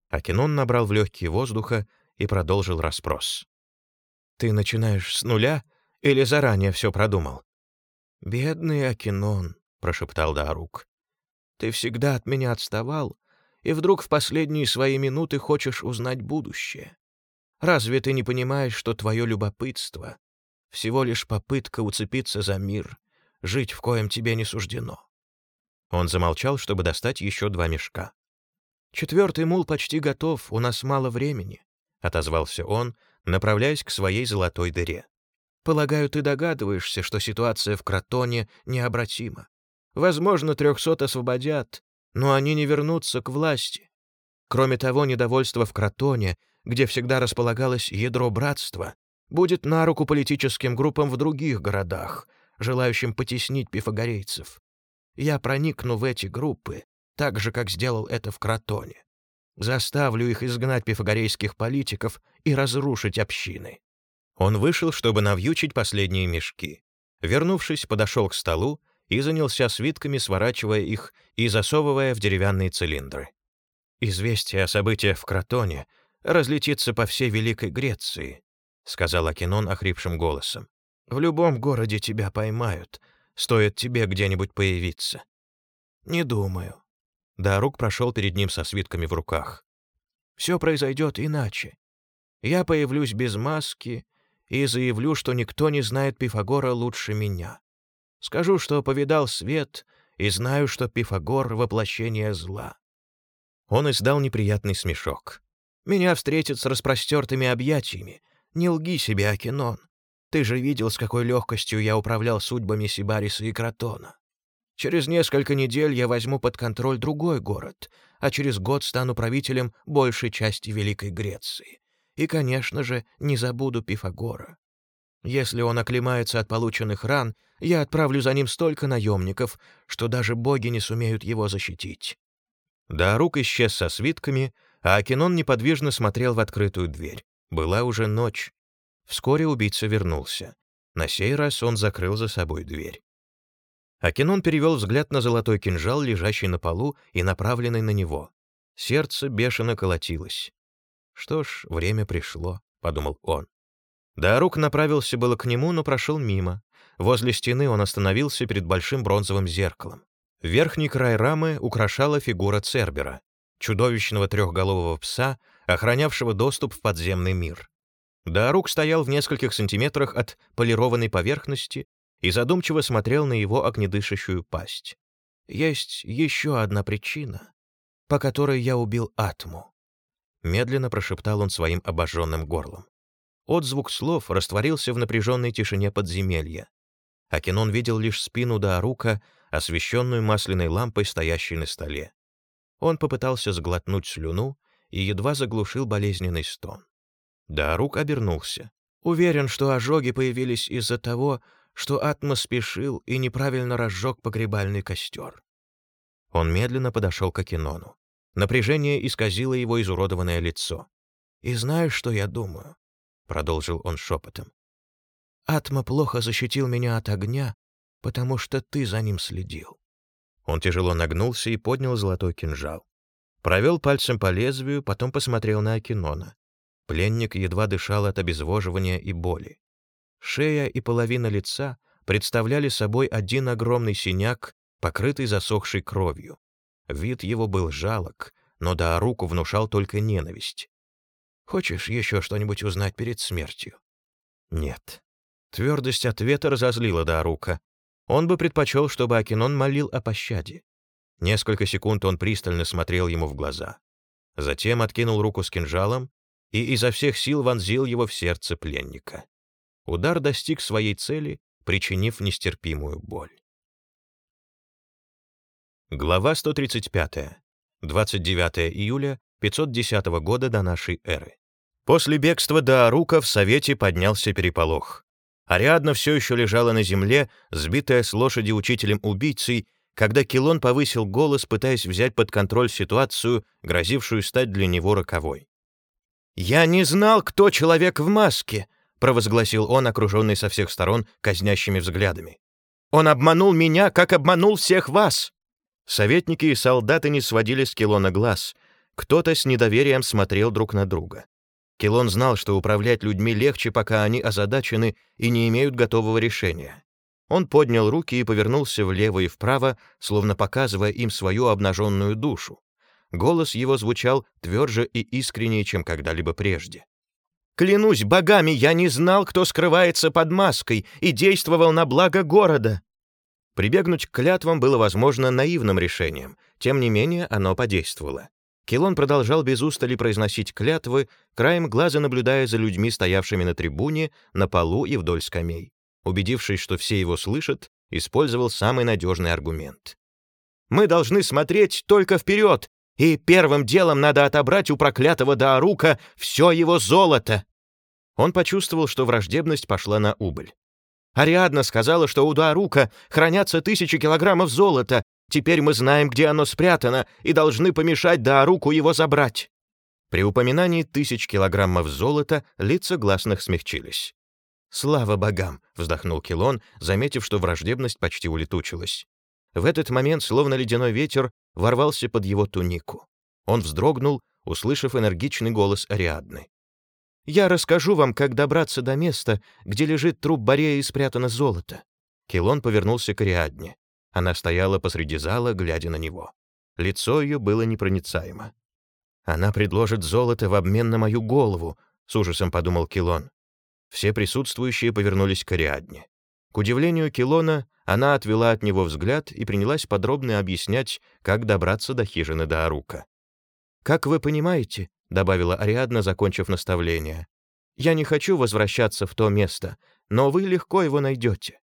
Акинон набрал в легкие воздуха и продолжил расспрос. «Ты начинаешь с нуля или заранее все продумал?» «Бедный Акинон», — прошептал Дарук. «Ты всегда от меня отставал, и вдруг в последние свои минуты хочешь узнать будущее. Разве ты не понимаешь, что твое любопытство — всего лишь попытка уцепиться за мир, жить в коем тебе не суждено?» Он замолчал, чтобы достать еще два мешка. «Четвертый мул почти готов, у нас мало времени», — отозвался он, направляясь к своей золотой дыре. «Полагаю, ты догадываешься, что ситуация в Кротоне необратима. Возможно, трехсот освободят, но они не вернутся к власти. Кроме того, недовольство в Кротоне, где всегда располагалось ядро братства, будет на руку политическим группам в других городах, желающим потеснить пифагорейцев. Я проникну в эти группы так же, как сделал это в Кротоне. Заставлю их изгнать пифагорейских политиков и разрушить общины». Он вышел, чтобы навьючить последние мешки. Вернувшись, подошел к столу и занялся свитками, сворачивая их и засовывая в деревянные цилиндры. «Известие о событиях в Кротоне разлетится по всей Великой Греции», — сказал Акинон охрипшим голосом. «В любом городе тебя поймают, стоит тебе где-нибудь появиться». «Не думаю. Дарук прошел перед ним со свитками в руках. «Все произойдет иначе. Я появлюсь без маски и заявлю, что никто не знает Пифагора лучше меня. Скажу, что повидал свет и знаю, что Пифагор — воплощение зла». Он издал неприятный смешок. «Меня встретят с распростертыми объятиями. Не лги себе, Акинон. Ты же видел, с какой легкостью я управлял судьбами Сибариса и Кротона. Через несколько недель я возьму под контроль другой город, а через год стану правителем большей части Великой Греции. И, конечно же, не забуду Пифагора. Если он оклемается от полученных ран, я отправлю за ним столько наемников, что даже боги не сумеют его защитить». Да, исчез со свитками, а Акинон неподвижно смотрел в открытую дверь. Была уже ночь. Вскоре убийца вернулся. На сей раз он закрыл за собой дверь. Акинон перевел взгляд на золотой кинжал, лежащий на полу и направленный на него. Сердце бешено колотилось. «Что ж, время пришло», — подумал он. Дарук направился было к нему, но прошел мимо. Возле стены он остановился перед большим бронзовым зеркалом. Верхний край рамы украшала фигура Цербера, чудовищного трехголового пса, охранявшего доступ в подземный мир. Дарук стоял в нескольких сантиметрах от полированной поверхности и задумчиво смотрел на его огнедышащую пасть. «Есть еще одна причина, по которой я убил Атму», — медленно прошептал он своим обожженным горлом. Отзвук слов растворился в напряженной тишине подземелья. Акинон видел лишь спину Даарука, освещенную масляной лампой, стоящей на столе. Он попытался сглотнуть слюну и едва заглушил болезненный стон. Даарук обернулся. «Уверен, что ожоги появились из-за того, что Атма спешил и неправильно разжег погребальный костер». Он медленно подошел к Акинону. Напряжение исказило его изуродованное лицо. «И знаешь, что я думаю? продолжил он шепотом. Атма плохо защитил меня от огня, потому что ты за ним следил. Он тяжело нагнулся и поднял золотой кинжал. Провел пальцем по лезвию, потом посмотрел на Акинона. Пленник едва дышал от обезвоживания и боли. Шея и половина лица представляли собой один огромный синяк, покрытый засохшей кровью. Вид его был жалок, но да руку внушал только ненависть. Хочешь еще что-нибудь узнать перед смертью?» «Нет». Твердость ответа разозлила Даарука. Он бы предпочел, чтобы Акинон молил о пощаде. Несколько секунд он пристально смотрел ему в глаза. Затем откинул руку с кинжалом и изо всех сил вонзил его в сердце пленника. Удар достиг своей цели, причинив нестерпимую боль. Глава 135. 29 июля 510 года до нашей эры. После бегства Даарука в Совете поднялся переполох. Ариадна все еще лежала на земле, сбитая с лошади учителем-убийцей, когда Килон повысил голос, пытаясь взять под контроль ситуацию, грозившую стать для него роковой. «Я не знал, кто человек в маске», — провозгласил он, окруженный со всех сторон казнящими взглядами. «Он обманул меня, как обманул всех вас!» Советники и солдаты не сводили с Килона глаз. Кто-то с недоверием смотрел друг на друга. Килон знал, что управлять людьми легче, пока они озадачены и не имеют готового решения. Он поднял руки и повернулся влево и вправо, словно показывая им свою обнаженную душу. Голос его звучал тверже и искреннее, чем когда-либо прежде. «Клянусь богами, я не знал, кто скрывается под маской, и действовал на благо города!» Прибегнуть к клятвам было, возможно, наивным решением, тем не менее оно подействовало. Килон продолжал без устали произносить клятвы, краем глаза наблюдая за людьми, стоявшими на трибуне, на полу и вдоль скамей. Убедившись, что все его слышат, использовал самый надежный аргумент. «Мы должны смотреть только вперед, и первым делом надо отобрать у проклятого Даарука все его золото!» Он почувствовал, что враждебность пошла на убыль. Ариадна сказала, что у Даарука хранятся тысячи килограммов золота, Теперь мы знаем, где оно спрятано, и должны помешать Дааруку его забрать». При упоминании тысяч килограммов золота лица гласных смягчились. «Слава богам!» — вздохнул Килон, заметив, что враждебность почти улетучилась. В этот момент, словно ледяной ветер, ворвался под его тунику. Он вздрогнул, услышав энергичный голос Ариадны. «Я расскажу вам, как добраться до места, где лежит труп Борея и спрятано золото». Килон повернулся к Ариадне. Она стояла посреди зала, глядя на него. Лицо ее было непроницаемо. «Она предложит золото в обмен на мою голову», — с ужасом подумал Килон. Все присутствующие повернулись к Ариадне. К удивлению Килона, она отвела от него взгляд и принялась подробно объяснять, как добраться до хижины Даарука. «Как вы понимаете», — добавила Ариадна, закончив наставление, «я не хочу возвращаться в то место, но вы легко его найдете.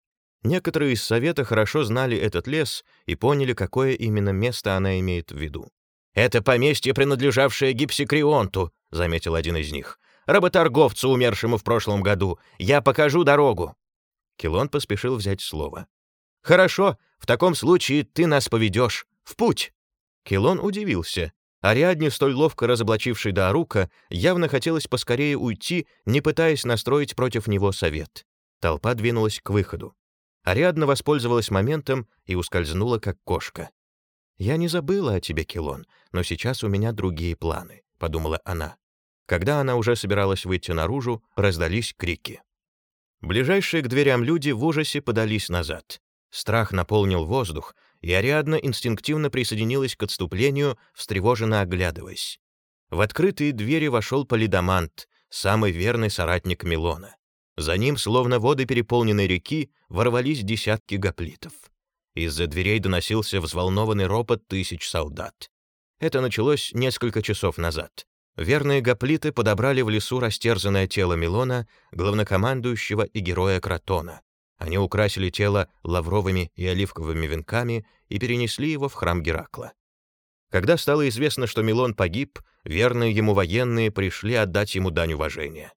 Некоторые из совета хорошо знали этот лес и поняли, какое именно место она имеет в виду. «Это поместье, принадлежавшее Гипсикрионту», — заметил один из них. «Работорговцу, умершему в прошлом году. Я покажу дорогу». Килон поспешил взять слово. «Хорошо, в таком случае ты нас поведешь. В путь!» Килон удивился. Ариадне, столь ловко разоблачившей Даарука, явно хотелось поскорее уйти, не пытаясь настроить против него совет. Толпа двинулась к выходу. Ариадна воспользовалась моментом и ускользнула, как кошка. «Я не забыла о тебе, Килон, но сейчас у меня другие планы», — подумала она. Когда она уже собиралась выйти наружу, раздались крики. Ближайшие к дверям люди в ужасе подались назад. Страх наполнил воздух, и Ариадна инстинктивно присоединилась к отступлению, встревоженно оглядываясь. В открытые двери вошел Полидамант, самый верный соратник Милона. За ним, словно воды переполненной реки, ворвались десятки гоплитов. Из-за дверей доносился взволнованный ропот тысяч солдат. Это началось несколько часов назад. Верные гоплиты подобрали в лесу растерзанное тело Милона, главнокомандующего и героя Кротона. Они украсили тело лавровыми и оливковыми венками и перенесли его в храм Геракла. Когда стало известно, что Милон погиб, верные ему военные пришли отдать ему дань уважения.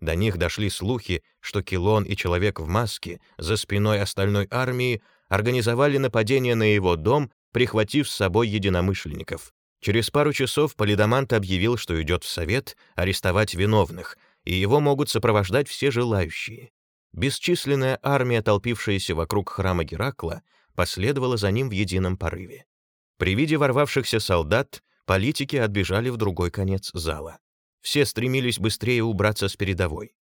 До них дошли слухи, что Килон и человек в маске за спиной остальной армии организовали нападение на его дом, прихватив с собой единомышленников. Через пару часов Полидамант объявил, что идет в совет арестовать виновных, и его могут сопровождать все желающие. Бесчисленная армия, толпившаяся вокруг храма Геракла, последовала за ним в едином порыве. При виде ворвавшихся солдат политики отбежали в другой конец зала. Все стремились быстрее убраться с передовой.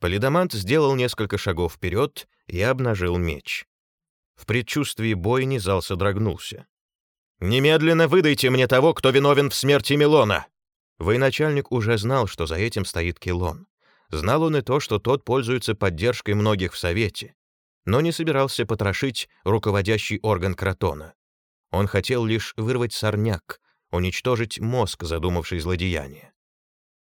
Полидамант сделал несколько шагов вперед и обнажил меч. В предчувствии бойни зал содрогнулся. «Немедленно выдайте мне того, кто виновен в смерти Милона!» Военачальник уже знал, что за этим стоит Килон. Знал он и то, что тот пользуется поддержкой многих в Совете, но не собирался потрошить руководящий орган Кротона. Он хотел лишь вырвать сорняк, уничтожить мозг, задумавший злодеяние.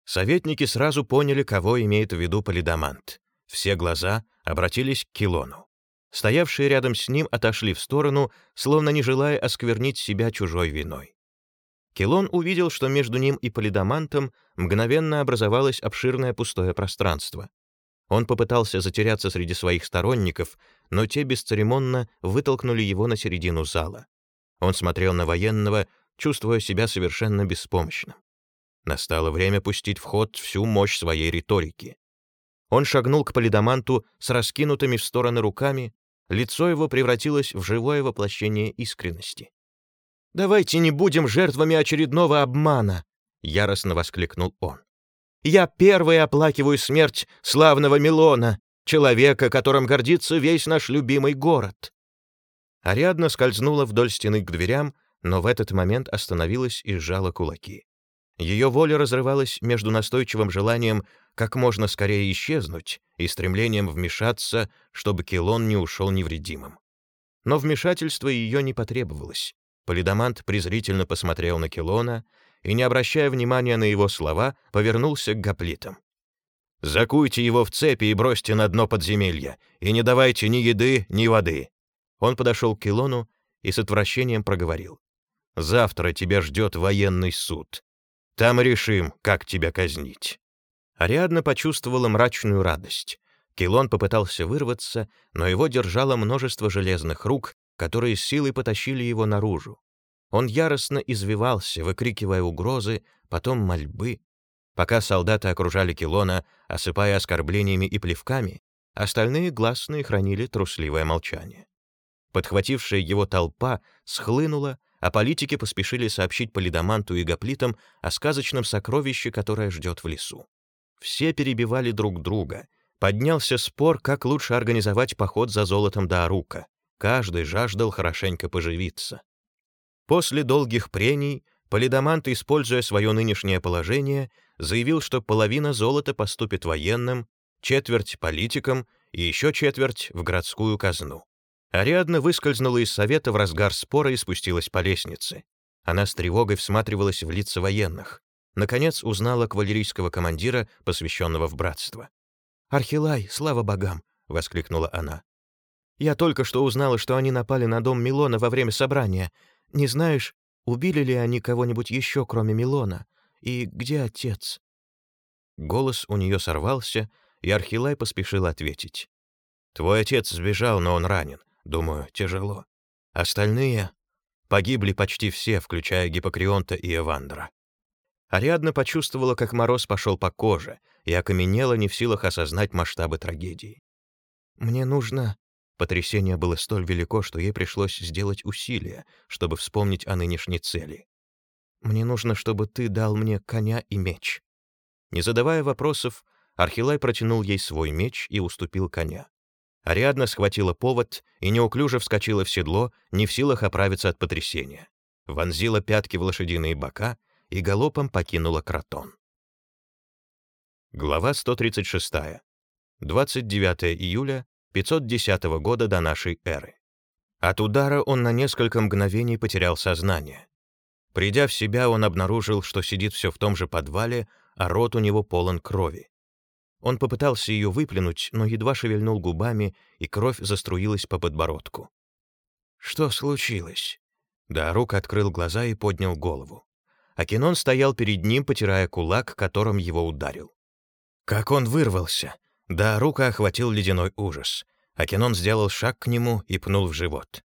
Советники сразу поняли, кого имеет в виду Полидамант. Все глаза обратились к Килону. Стоявшие рядом с ним отошли в сторону, словно не желая осквернить себя чужой виной. Келон увидел, что между ним и Полидамантом мгновенно образовалось обширное пустое пространство. Он попытался затеряться среди своих сторонников, но те бесцеремонно вытолкнули его на середину зала. Он смотрел на военного, чувствуя себя совершенно беспомощным. Настало время пустить в ход всю мощь своей риторики. Он шагнул к Полидаманту с раскинутыми в стороны руками, лицо его превратилось в живое воплощение искренности. «Давайте не будем жертвами очередного обмана!» — яростно воскликнул он. «Я первый оплакиваю смерть славного Милона, человека, которым гордится весь наш любимый город». Ариадна скользнула вдоль стены к дверям, но в этот момент остановилась и сжала кулаки. Ее воля разрывалась между настойчивым желанием как можно скорее исчезнуть и стремлением вмешаться, чтобы Келон не ушел невредимым. Но вмешательство ее не потребовалось. Полидамант презрительно посмотрел на Келона и, не обращая внимания на его слова, повернулся к гоплитам. «Закуйте его в цепи и бросьте на дно подземелья, и не давайте ни еды, ни воды». Он подошел к Келону и с отвращением проговорил. «Завтра тебя ждет военный суд. Там решим, как тебя казнить». Ариадна почувствовала мрачную радость. Келон попытался вырваться, но его держало множество железных рук, которые силой потащили его наружу. Он яростно извивался, выкрикивая угрозы, потом мольбы. Пока солдаты окружали Килона, осыпая оскорблениями и плевками, остальные гласные хранили трусливое молчание. Подхватившая его толпа схлынула, а политики поспешили сообщить Полидаманту и Гоплитам о сказочном сокровище, которое ждет в лесу. Все перебивали друг друга. Поднялся спор, как лучше организовать поход за золотом до Арука. Каждый жаждал хорошенько поживиться. После долгих прений Полидамант, используя свое нынешнее положение, заявил, что половина золота поступит военным, четверть — политикам и еще четверть — в городскую казну. Ариадна выскользнула из совета в разгар спора и спустилась по лестнице. Она с тревогой всматривалась в лица военных. Наконец узнала кавалерийского командира, посвященного в братство. «Архилай, слава богам!» — воскликнула она. Я только что узнала, что они напали на дом Милона во время собрания. Не знаешь, убили ли они кого-нибудь еще, кроме Милона? И где отец?» Голос у нее сорвался, и Архилай поспешил ответить. «Твой отец сбежал, но он ранен. Думаю, тяжело. Остальные погибли почти все, включая Гиппокрионта и Эвандра». Ариадна почувствовала, как мороз пошел по коже, и окаменела, не в силах осознать масштабы трагедии. «Мне нужно...» Потрясение было столь велико, что ей пришлось сделать усилия, чтобы вспомнить о нынешней цели. «Мне нужно, чтобы ты дал мне коня и меч». Не задавая вопросов, Архилай протянул ей свой меч и уступил коня. Ариадна схватила повод и неуклюже вскочила в седло, не в силах оправиться от потрясения. Вонзила пятки в лошадиные бока и галопом покинула кротон. Глава 136. 29 июля 510 года до нашей эры. От удара он на несколько мгновений потерял сознание. Придя в себя, он обнаружил, что сидит все в том же подвале, а рот у него полон крови. Он попытался ее выплюнуть, но едва шевельнул губами, и кровь заструилась по подбородку. «Что случилось?» Да, рук открыл глаза и поднял голову. Акинон стоял перед ним, потирая кулак, которым его ударил. Как он вырвался! Да, рука охватил ледяной ужас. Акинон сделал шаг к нему и пнул в живот.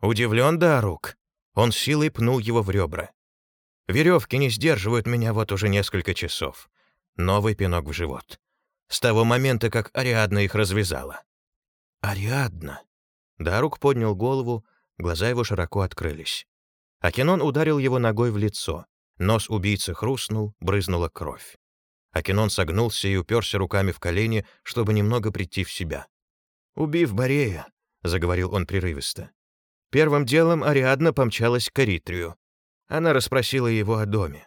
Удивлен, да, рук. Он силой пнул его в ребра. Веревки не сдерживают меня вот уже несколько часов. Новый пинок в живот. С того момента, как Ариадна их развязала. Ариадна. Дарук поднял голову, глаза его широко открылись. Акинон ударил его ногой в лицо. Нос убийцы хрустнул, брызнула кровь. Акинон согнулся и уперся руками в колени, чтобы немного прийти в себя. «Убив Борея», — заговорил он прерывисто. Первым делом Ариадна помчалась к Эритрию. Она расспросила его о доме.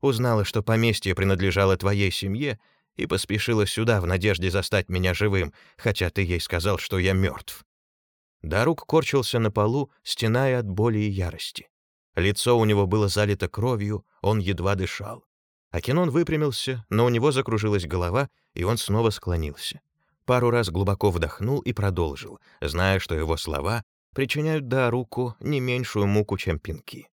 Узнала, что поместье принадлежало твоей семье, и поспешила сюда в надежде застать меня живым, хотя ты ей сказал, что я мертв. Дарук корчился на полу, стеная от боли и ярости. Лицо у него было залито кровью, он едва дышал. Акинон выпрямился, но у него закружилась голова, и он снова склонился. Пару раз глубоко вдохнул и продолжил, зная, что его слова причиняют Даруку не меньшую муку, чем пинки.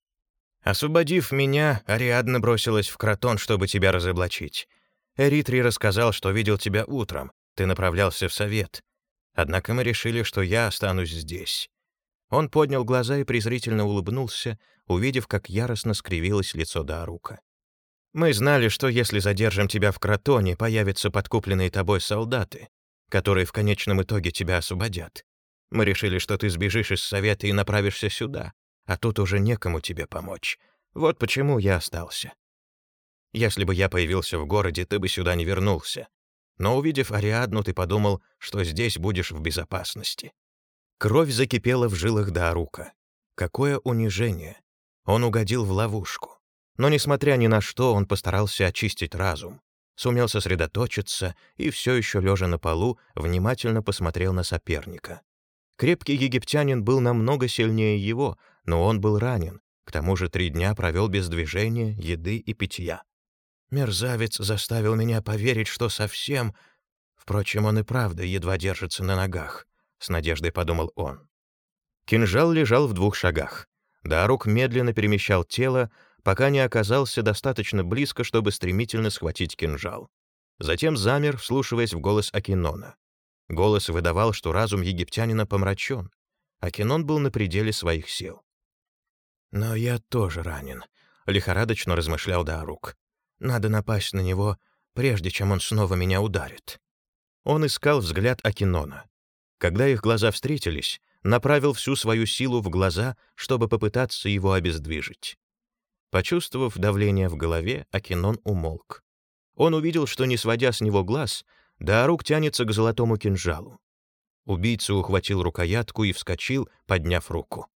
«Освободив меня, Ариадна бросилась в кротон, чтобы тебя разоблачить. Эритри рассказал, что видел тебя утром, ты направлялся в совет. Однако мы решили, что я останусь здесь». Он поднял глаза и презрительно улыбнулся, увидев, как яростно скривилось лицо Дарука. Мы знали, что если задержим тебя в Кротоне, появятся подкупленные тобой солдаты, которые в конечном итоге тебя освободят. Мы решили, что ты сбежишь из совета и направишься сюда, а тут уже некому тебе помочь. Вот почему я остался. Если бы я появился в городе, ты бы сюда не вернулся. Но увидев Ариадну, ты подумал, что здесь будешь в безопасности. Кровь закипела в жилах Даарука. Какое унижение! Он угодил в ловушку. Но, несмотря ни на что, он постарался очистить разум, сумел сосредоточиться и все еще лежа на полу, внимательно посмотрел на соперника. Крепкий египтянин был намного сильнее его, но он был ранен, к тому же три дня провел без движения, еды и питья. Мерзавец заставил меня поверить, что совсем... Впрочем, он и правда едва держится на ногах, — с надеждой подумал он. Кинжал лежал в двух шагах. Дарук медленно перемещал тело, пока не оказался достаточно близко, чтобы стремительно схватить кинжал. Затем замер, вслушиваясь в голос Акинона. Голос выдавал, что разум египтянина помрачен. Акинон был на пределе своих сил. «Но я тоже ранен», — лихорадочно размышлял Даарук. «Надо напасть на него, прежде чем он снова меня ударит». Он искал взгляд Акинона. Когда их глаза встретились, направил всю свою силу в глаза, чтобы попытаться его обездвижить. Почувствовав давление в голове, Акинон умолк. Он увидел, что, не сводя с него глаз, Даарук тянется к золотому кинжалу. Убийца ухватил рукоятку и вскочил, подняв руку.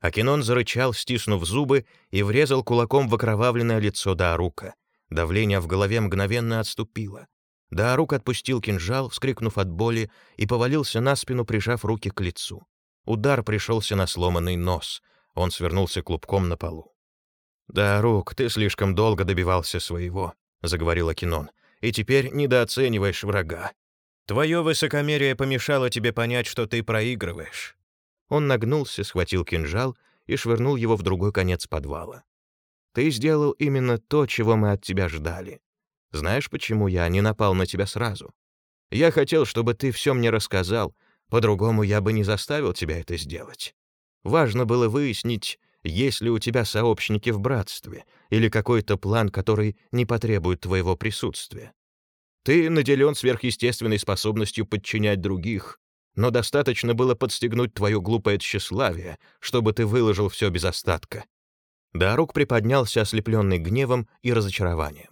Акинон зарычал, стиснув зубы, и врезал кулаком в окровавленное лицо Даарука. Давление в голове мгновенно отступило. Даарук отпустил кинжал, вскрикнув от боли, и повалился на спину, прижав руки к лицу. Удар пришелся на сломанный нос. Он свернулся клубком на полу. «Да, Рук, ты слишком долго добивался своего», — заговорил Акинон, «и теперь недооцениваешь врага. Твое высокомерие помешало тебе понять, что ты проигрываешь». Он нагнулся, схватил кинжал и швырнул его в другой конец подвала. «Ты сделал именно то, чего мы от тебя ждали. Знаешь, почему я не напал на тебя сразу? Я хотел, чтобы ты все мне рассказал, по-другому я бы не заставил тебя это сделать. Важно было выяснить, есть ли у тебя сообщники в братстве или какой-то план, который не потребует твоего присутствия. Ты наделен сверхъестественной способностью подчинять других, но достаточно было подстегнуть твое глупое тщеславие, чтобы ты выложил все без остатка. Дарук приподнялся, ослепленный гневом и разочарованием.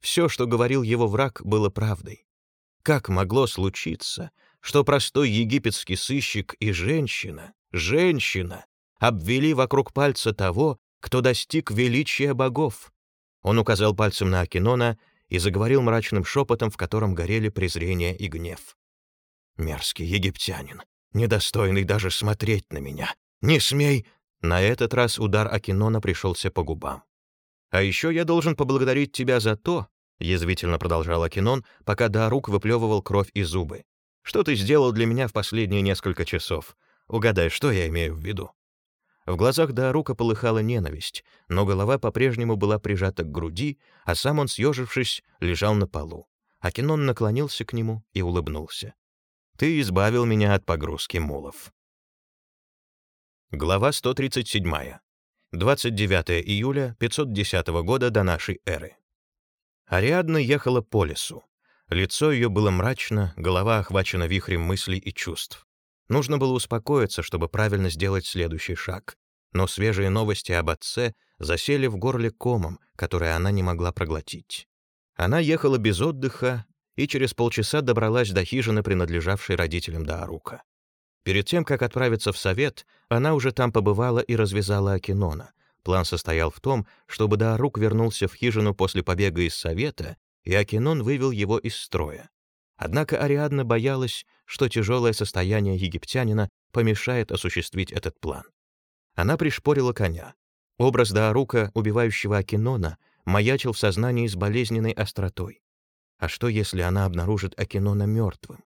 Все, что говорил его враг, было правдой. Как могло случиться, что простой египетский сыщик и женщина, женщина, обвели вокруг пальца того, кто достиг величия богов? Он указал пальцем на Акинона и заговорил мрачным шепотом, в котором горели презрение и гнев. «Мерзкий египтянин, недостойный даже смотреть на меня. Не смей!» На этот раз удар Акинона пришелся по губам. «А еще я должен поблагодарить тебя за то», — язвительно продолжал Акинон, пока Дарук выплевывал кровь и зубы. «Что ты сделал для меня в последние несколько часов? Угадай, что я имею в виду?» В глазах Даарука полыхала ненависть, но голова по-прежнему была прижата к груди, а сам он, съежившись, лежал на полу. Акинон наклонился к нему и улыбнулся. «Ты избавил меня от погрузки мулов». Глава 137. 29 июля 510 года до нашей эры. Ариадна ехала по лесу. Лицо ее было мрачно, голова охвачена вихрем мыслей и чувств. Нужно было успокоиться, чтобы правильно сделать следующий шаг. Но свежие новости об отце засели в горле комом, который она не могла проглотить. Она ехала без отдыха и через полчаса добралась до хижины, принадлежавшей родителям Даарука. Перед тем, как отправиться в совет, она уже там побывала и развязала Акинона. План состоял в том, чтобы Даарук вернулся в хижину после побега из совета, и Акинон вывел его из строя. Однако Ариадна боялась, что тяжелое состояние египтянина помешает осуществить этот план. Она пришпорила коня. Образ Даарука, убивающего Акинона, маячил в сознании с болезненной остротой. А что, если она обнаружит Акинона мертвым?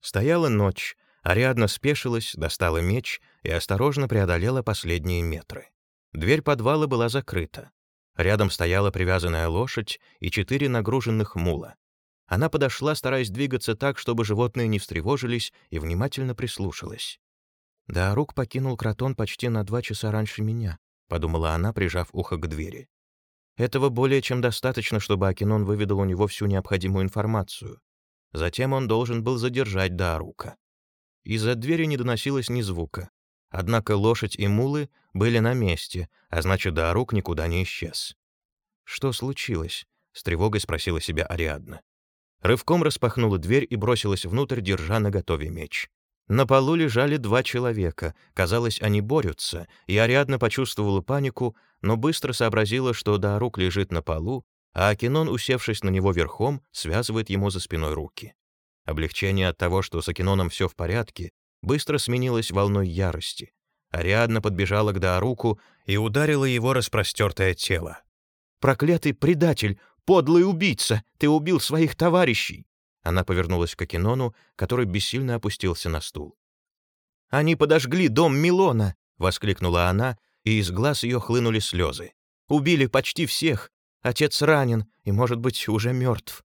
Стояла ночь, Ариадна спешилась, достала меч и осторожно преодолела последние метры. Дверь подвала была закрыта. Рядом стояла привязанная лошадь и четыре нагруженных мула. Она подошла, стараясь двигаться так, чтобы животные не встревожились, и внимательно прислушалась. «Да, Рук покинул Кротон почти на два часа раньше меня», — подумала она, прижав ухо к двери. Этого более чем достаточно, чтобы Акинон выведал у него всю необходимую информацию. Затем он должен был задержать Даарука. Из-за двери не доносилось ни звука. Однако лошадь и мулы были на месте, а значит, Даарук никуда не исчез. «Что случилось?» — с тревогой спросила себя Ариадна. Рывком распахнула дверь и бросилась внутрь, держа наготове меч. На полу лежали два человека. Казалось, они борются, и Ариадна почувствовала панику, но быстро сообразила, что Даарук лежит на полу, а Акинон, усевшись на него верхом, связывает ему за спиной руки. Облегчение от того, что с Акиноном все в порядке, быстро сменилось волной ярости. Ариадна подбежала к Дааруку и ударила его распростертое тело. «Проклятый предатель! «Подлый убийца! Ты убил своих товарищей!» Она повернулась к Акинону, который бессильно опустился на стул. «Они подожгли дом Милона!» — воскликнула она, и из глаз ее хлынули слезы. «Убили почти всех! Отец ранен и, может быть, уже мертв!»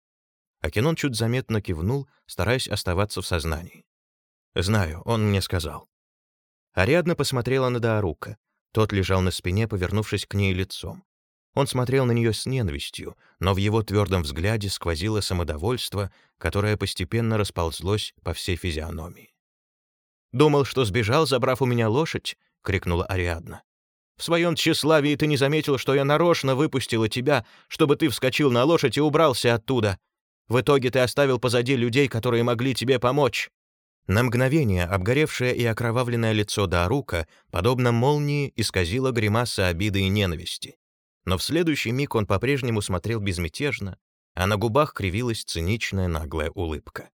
Акинон чуть заметно кивнул, стараясь оставаться в сознании. «Знаю, он мне сказал». Ариадна посмотрела на Даарука. Тот лежал на спине, повернувшись к ней лицом. Он смотрел на нее с ненавистью, но в его твердом взгляде сквозило самодовольство, которое постепенно расползлось по всей физиономии. «Думал, что сбежал, забрав у меня лошадь?» — крикнула Ариадна. «В своем тщеславии ты не заметил, что я нарочно выпустила тебя, чтобы ты вскочил на лошадь и убрался оттуда. В итоге ты оставил позади людей, которые могли тебе помочь». На мгновение обгоревшее и окровавленное лицо Даарука, подобно молнии, исказило гримаса обиды и ненависти но в следующий миг он по-прежнему смотрел безмятежно, а на губах кривилась циничная наглая улыбка.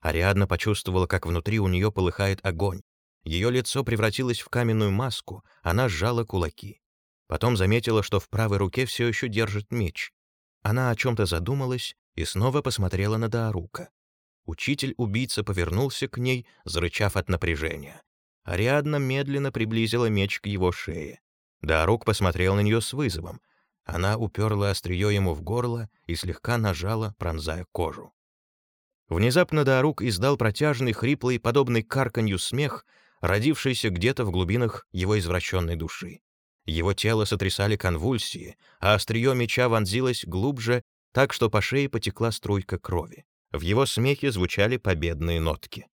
Ариадна почувствовала, как внутри у нее полыхает огонь. Ее лицо превратилось в каменную маску, она сжала кулаки. Потом заметила, что в правой руке все еще держит меч. Она о чем-то задумалась и снова посмотрела на Даарука. Учитель-убийца повернулся к ней, зарычав от напряжения. Ариадна медленно приблизила меч к его шее. Дарук посмотрел на нее с вызовом. Она уперла острие ему в горло и слегка нажала, пронзая кожу. Внезапно Дарук издал протяжный, хриплый, подобный карканью смех, родившийся где-то в глубинах его извращенной души. Его тело сотрясали конвульсии, а острие меча вонзилось глубже, так что по шее потекла струйка крови. В его смехе звучали победные нотки.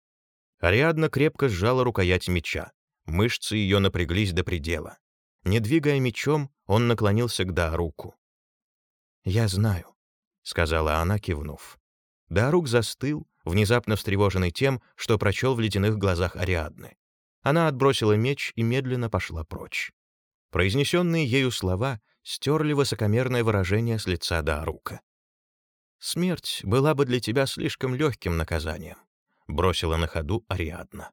Ариадна крепко сжала рукоять меча. Мышцы ее напряглись до предела. Не двигая мечом, он наклонился к Дааруку. «Я знаю», — сказала она, кивнув. Даарук застыл, внезапно встревоженный тем, что прочел в ледяных глазах Ариадны. Она отбросила меч и медленно пошла прочь. Произнесенные ею слова стерли высокомерное выражение с лица Даарука. «Смерть была бы для тебя слишком легким наказанием», — бросила на ходу Ариадна.